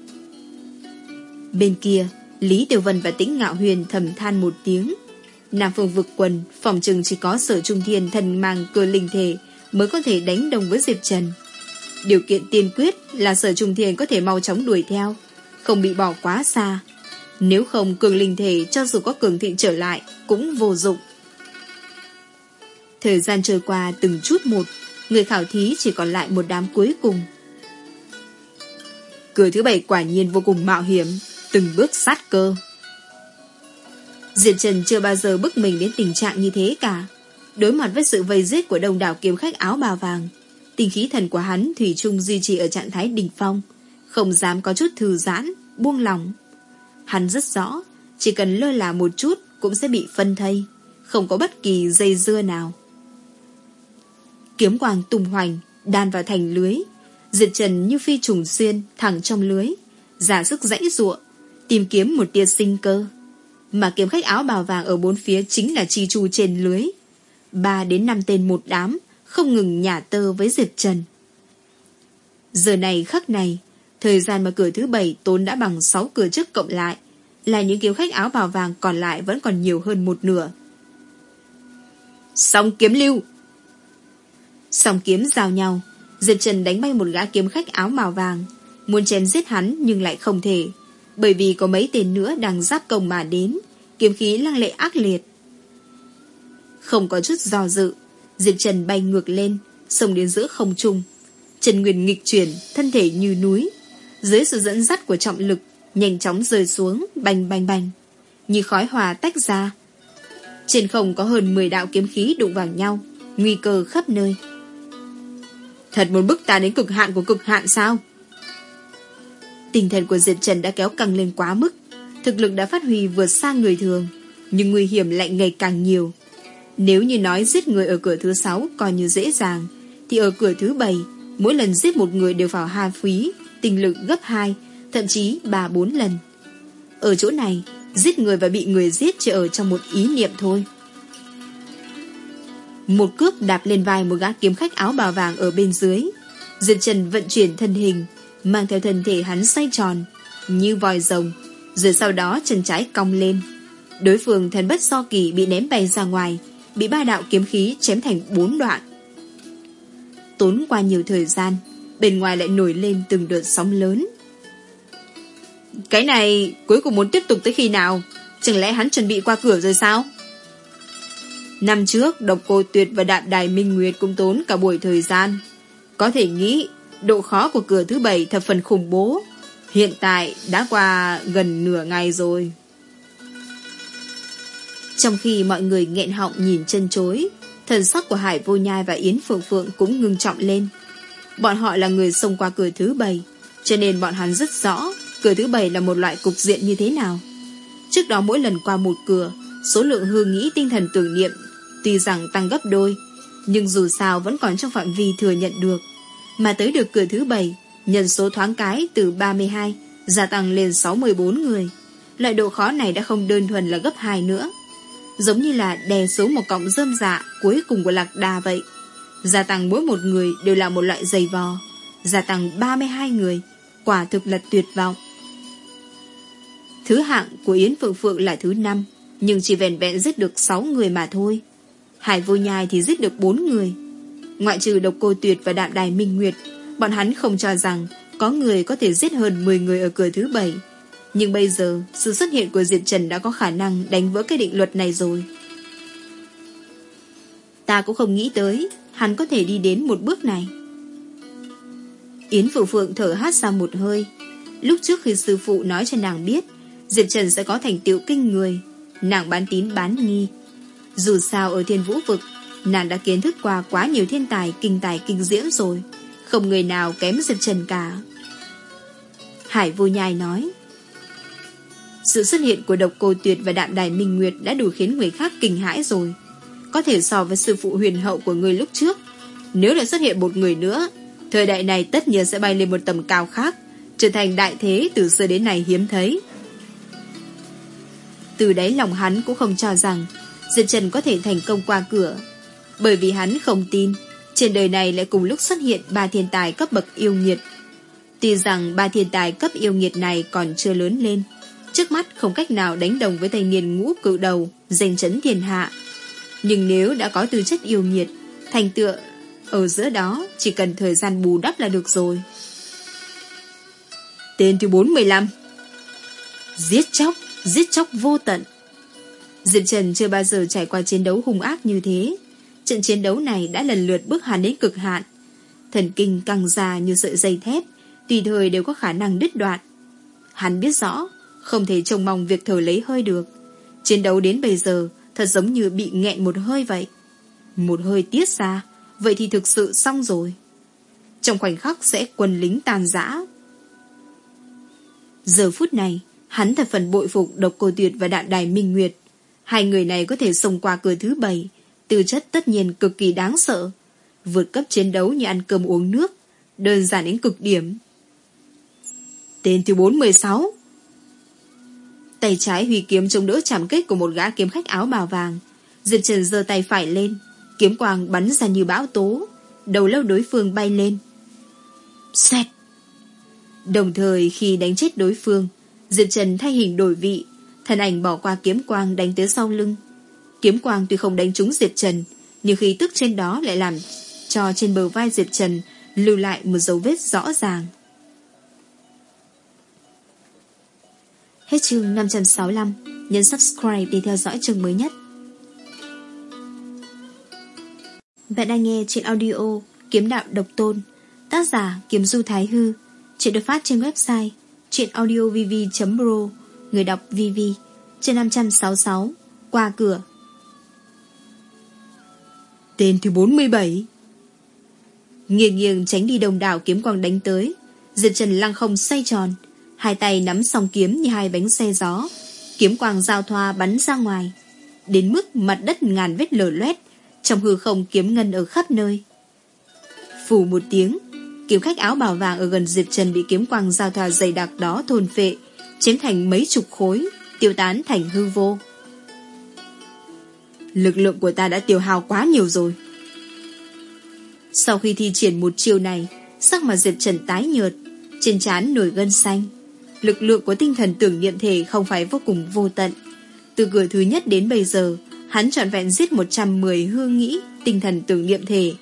Bên kia, Lý Tiểu Vân và Tĩnh Ngạo Huyền thầm than một tiếng. Nam phương vực quần, Phòng trừng chỉ có sở trung thiên thần mang cơ linh thể Mới có thể đánh đồng với Diệp Trần. Điều kiện tiên quyết là sở trung thiên có thể mau chóng đuổi theo, Không bị bỏ quá xa. Nếu không, cường linh thể cho dù có cường thị trở lại Cũng vô dụng. Thời gian trôi qua từng chút một, Người khảo thí chỉ còn lại một đám cuối cùng. Cửa thứ bảy quả nhiên vô cùng mạo hiểm, Từng bước sát cơ. Diệp Trần chưa bao giờ bức mình đến tình trạng như thế cả. Đối mặt với sự vây giết của đông đảo kiếm khách áo bào vàng Tình khí thần của hắn Thủy chung duy trì ở trạng thái đỉnh phong, Không dám có chút thư giãn, Buông lòng Hắn rất rõ, Chỉ cần lơ là một chút Cũng sẽ bị phân thây, Không có bất kỳ dây dưa nào. Kiếm quang tung hoành, Đan vào thành lưới. Diệt trần như phi trùng xuyên, Thẳng trong lưới Giả sức dãy ruộng Tìm kiếm một tia sinh cơ. Mà kiếm khách áo bào vàng ở bốn phía Chính là chi chu trên lưới. Ba đến năm tên một đám Không ngừng nhả tơ với Diệp Trần. Giờ này khắc này, Thời gian mà cửa thứ bảy tốn đã bằng 6 cửa trước cộng lại, Là những kiếm khách áo bào vàng còn lại Vẫn còn nhiều hơn một nửa. Song kiếm lưu. Song kiếm giao nhau Diệp Trần đánh bay một gã kiếm khách áo màu vàng, Muốn chém giết hắn nhưng lại không thể. Bởi vì có mấy tên nữa đang giáp công mà đến, Kiếm khí lăng lệ ác liệt. Không có chút do dự, Diệp Trần bay ngược lên sông đến giữa không trung. Trần Nguyên nghịch chuyển, Thân thể như núi. Dưới sự dẫn dắt của trọng lực, Nhanh chóng rơi xuống, bành bành bành. Như khói hòa tách ra. Trên không có hơn 10 đạo kiếm khí đụng vào nhau, Nguy cơ khắp nơi. Thật muốn bức ta đến cực hạn của cực hạn sao? Tinh thần của Diệp Trần đã kéo căng lên quá mức. Thực lực đã phát huy vượt xa người thường. Nhưng nguy hiểm lại ngày càng nhiều. Nếu như nói giết người ở cửa thứ sáu coi như dễ dàng, thì ở cửa thứ bảy, mỗi lần giết một người đều vào hai phí, tinh lực gấp hai, thậm chí ba bốn lần. Ở chỗ này, giết người và bị người giết chỉ ở trong một ý niệm thôi. Một cước đạp lên vai một gã kiếm khách áo bào vàng ở bên dưới. Diệp Trần vận chuyển thân hình, mang theo thân thể hắn xoay tròn, như vòi rồng, rồi sau đó chân trái cong lên. Đối phương thần bất so kỳ bị ném bay ra ngoài, bị ba đạo kiếm khí chém thành bốn đoạn. Tốn qua nhiều thời gian, bên ngoài lại nổi lên từng đợt sóng lớn. Cái này cuối cùng muốn tiếp tục tới khi nào? Chẳng lẽ hắn chuẩn bị qua cửa rồi sao? Năm trước, độc cô tuyệt và đạm đài minh nguyệt cũng tốn cả buổi thời gian. Có thể nghĩ, độ khó của cửa thứ bảy thập phần khủng bố. Hiện tại đã qua gần nửa ngày rồi. Trong khi mọi người nghẹn họng nhìn chân chối, thần sắc của Hải Vô Nhai và Yến Phượng Phượng cũng ngưng trọng lên. Bọn họ là người xông qua cửa thứ bảy, cho nên bọn hắn rất rõ cửa thứ bảy là một loại cục diện như thế nào. Trước đó mỗi lần qua một cửa, số lượng hư nghĩ tinh thần tưởng niệm Tuy rằng tăng gấp đôi, nhưng dù sao vẫn còn trong phạm vi thừa nhận được. Mà tới được cửa thứ bảy, nhân số thoáng cái từ 32 gia tăng lên 64 người. Loại độ khó này đã không đơn thuần là gấp 2 nữa. Giống như là đè xuống một cọng rơm dạ cuối cùng của lạc đà vậy. Gia tăng mỗi một người đều là một loại giày vò. Gia tăng 32 người, quả thực là tuyệt vọng. Thứ hạng của Yến Phượng Phượng là thứ năm, nhưng chỉ vẹn vẹn giết được 6 người mà thôi. Hải vô nhai thì giết được 4 người. Ngoại trừ độc cô tuyệt và đạm đài minh nguyệt, bọn hắn không cho rằng có người có thể giết hơn 10 người ở cửa thứ bảy. Nhưng bây giờ, sự xuất hiện của Diệp Trần đã có khả năng đánh vỡ cái định luật này rồi. Ta cũng không nghĩ tới, hắn có thể đi đến một bước này. Yến Phụ Phượng thở hát ra một hơi. Lúc trước khi sư phụ nói cho nàng biết, Diệp Trần sẽ có thành tựu kinh người, nàng bán tín bán nghi. Dù sao ở thiên vũ vực, nàng đã kiến thức qua quá nhiều thiên tài kinh tài kinh diễm rồi, không người nào kém Diệp Trần cả. Hải vô nhai nói, sự xuất hiện của độc cô tuyệt và đạm đài minh nguyệt đã đủ khiến người khác kinh hãi rồi. Có thể so với sư phụ huyền hậu của người lúc trước. Nếu lại xuất hiện một người nữa, thời đại này tất nhiên sẽ bay lên một tầm cao khác, trở thành đại thế từ xưa đến nay hiếm thấy. Từ đấy lòng hắn cũng không cho rằng Diệp Trần có thể thành công qua cửa. Bởi vì hắn không tin trên đời này lại cùng lúc xuất hiện ba thiên tài cấp bậc yêu nghiệt. Tuy rằng ba thiên tài cấp yêu nghiệt này còn chưa lớn lên, trước mắt không cách nào đánh đồng với thanh niên ngũ cự đầu, giành chấn thiên hạ. Nhưng nếu đã có tư chất yêu nghiệt, thành tựa ở giữa đó chỉ cần thời gian bù đắp là được rồi. Tên thứ 45 Giết chóc, giết chóc vô tận. Diệp Trần chưa bao giờ trải qua chiến đấu hung ác như thế. Trận chiến đấu này đã lần lượt bước hắn đến cực hạn. Thần kinh căng già như sợi dây thép, tùy thời đều có khả năng đứt đoạn. Hắn biết rõ, không thể trông mong việc thở lấy hơi được. Chiến đấu đến bây giờ thật giống như bị nghẹn một hơi vậy. Một hơi tiết ra, vậy thì thực sự xong rồi. Trong khoảnh khắc sẽ quân lính tàn giã. Giờ phút này, hắn thật phần bội phục độc cô tuyệt và đạn đài minh nguyệt. Hai người này có thể xông qua cửa thứ bảy, tư chất tất nhiên cực kỳ đáng sợ. Vượt cấp chiến đấu như ăn cơm uống nước, đơn giản đến cực điểm. Tên thứ 416 Tay trái huy kiếm chống đỡ chạm kích của một gã kiếm khách áo bào vàng. Diệp Trần giơ tay phải lên, kiếm quang bắn ra như bão tố, đầu lâu đối phương bay lên. Xẹt! Đồng thời khi đánh chết đối phương, Diệp Trần thay hình đổi vị, thân ảnh bỏ qua kiếm quang đánh tới sau lưng. Kiếm quang tuy không đánh trúng Diệp Trần, nhưng khí tức trên đó lại làm cho trên bờ vai Diệp Trần lưu lại một dấu vết rõ ràng. Hết chương 565, nhấn subscribe để theo dõi chương mới nhất. Bạn đang nghe trên audio Kiếm Đạo Độc Tôn, tác giả Kiếm Du Thái Hư, chuyện được phát trên website chuyenaudiovv.pro, người đọc VV, trên 566, qua cửa. Tên thứ 47 Nghiêng nghiêng tránh đi đồng đảo kiếm quang đánh tới, Diệp Trần lăng không xoay tròn, Hai tay nắm song kiếm như hai bánh xe gió Kiếm quang giao thoa bắn ra ngoài Đến mức mặt đất ngàn vết lở loét Trong hư không kiếm ngân ở khắp nơi. Phủ một tiếng Kiếm khách áo bào vàng ở gần Diệp Trần Bị kiếm quang giao thoa dày đặc đó thôn phệ Chém thành mấy chục khối Tiêu tán thành hư vô. Lực lượng của ta đã tiêu hao quá nhiều rồi Sau khi thi triển một chiêu này Sắc mặt Diệp Trần tái nhợt Trên trán nổi gân xanh lực lượng của tinh thần tưởng niệm thể không phải vô cùng vô tận. Từ cửa thứ nhất đến bây giờ, hắn trọn vẹn giết 110 hư nghĩ tinh thần tưởng niệm thể.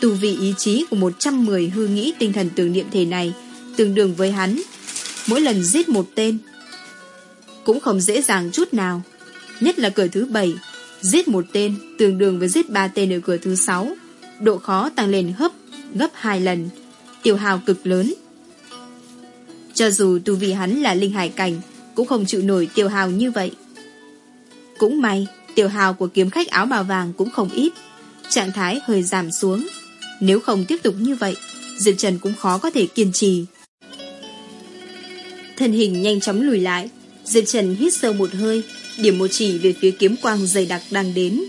Tu vị ý chí của 110 hư nghĩ tinh thần tưởng niệm thể này tương đương với hắn. Mỗi lần giết một tên cũng không dễ dàng chút nào. Nhất là cửa thứ bảy giết một tên tương đương với giết ba tên ở cửa thứ sáu. Độ khó tăng lên hấp gấp hai lần, tiêu hào cực lớn. Cho dù tu vi hắn là linh hải cảnh Cũng không chịu nổi tiêu hào như vậy. Cũng may Tiêu hào của kiếm khách áo bào vàng cũng không ít. Trạng thái hơi giảm xuống. Nếu không tiếp tục như vậy Diệp Trần cũng khó có thể kiên trì. Thân hình nhanh chóng lùi lại. Diệp Trần hít sâu một hơi Điểm một chỉ về phía kiếm quang dày đặc đang đến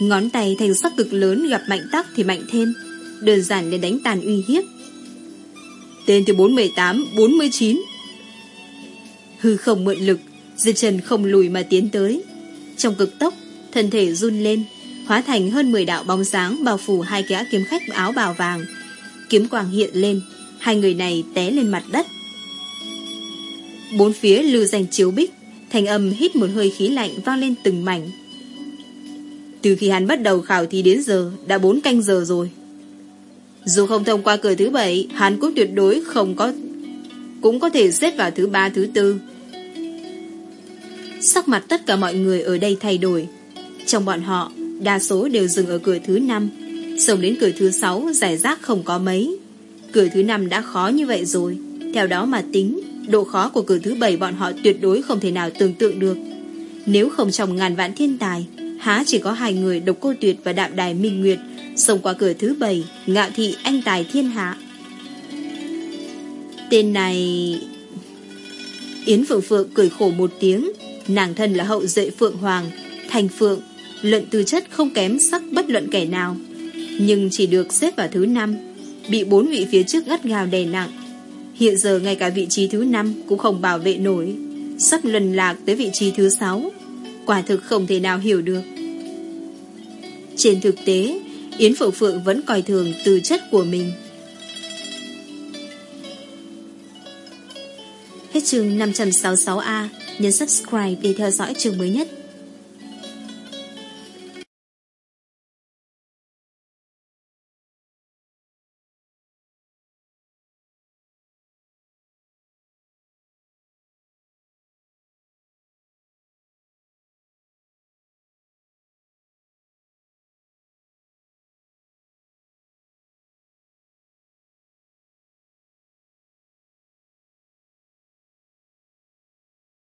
Ngón tay thành sắc cực lớn gặp mạnh tắc thì mạnh thêm Đơn giản để đánh tàn uy hiếp Tên thứ 418, 49 Hư không mượn lực Diệp Trần không lùi mà tiến tới Trong cực tốc Thân thể run lên hóa thành hơn 10 đạo bóng sáng bao phủ hai gã kiếm khách áo bào vàng. Kiếm quang hiện lên, hai người này té lên mặt đất. Bốn phía lưu danh chiếu bích, thành âm hít một hơi khí lạnh vang lên từng mảnh. Từ khi hắn bắt đầu khảo thí đến giờ, đã bốn canh giờ rồi. Dù không thông qua cửa thứ bảy, hắn cũng tuyệt đối không có cũng có thể xếp vào thứ ba thứ tư. Sắc mặt tất cả mọi người ở đây thay đổi. Trong bọn họ, đa số đều dừng ở cửa thứ năm, sống đến cửa thứ sáu giải rác không có mấy. Cửa thứ năm đã khó như vậy rồi, theo đó mà tính, độ khó của cửa thứ bảy bọn họ tuyệt đối không thể nào tưởng tượng được. Nếu không trong ngàn vạn thiên tài, há chỉ có hai người độc cô tuyệt và đạm đài minh nguyệt xông qua cửa thứ bảy, ngạo thị anh tài thiên hạ. Tên này... Yến Phượng Phượng cười khổ một tiếng, nàng thân là hậu duệ Phượng Hoàng, thành Phượng, luận tư chất không kém sắc bất luận kẻ nào, nhưng chỉ được xếp vào thứ năm, bị bốn vị phía trước gắt gào đè nặng. Hiện giờ ngay cả vị trí thứ năm cũng không bảo vệ nổi, sắp lần lạc tới vị trí thứ sáu, quả thực không thể nào hiểu được. Trên thực tế, Yến Phượng Phượng vẫn coi thường tư chất của mình. Hết chương 566A, nhấn subscribe để theo dõi chương mới nhất.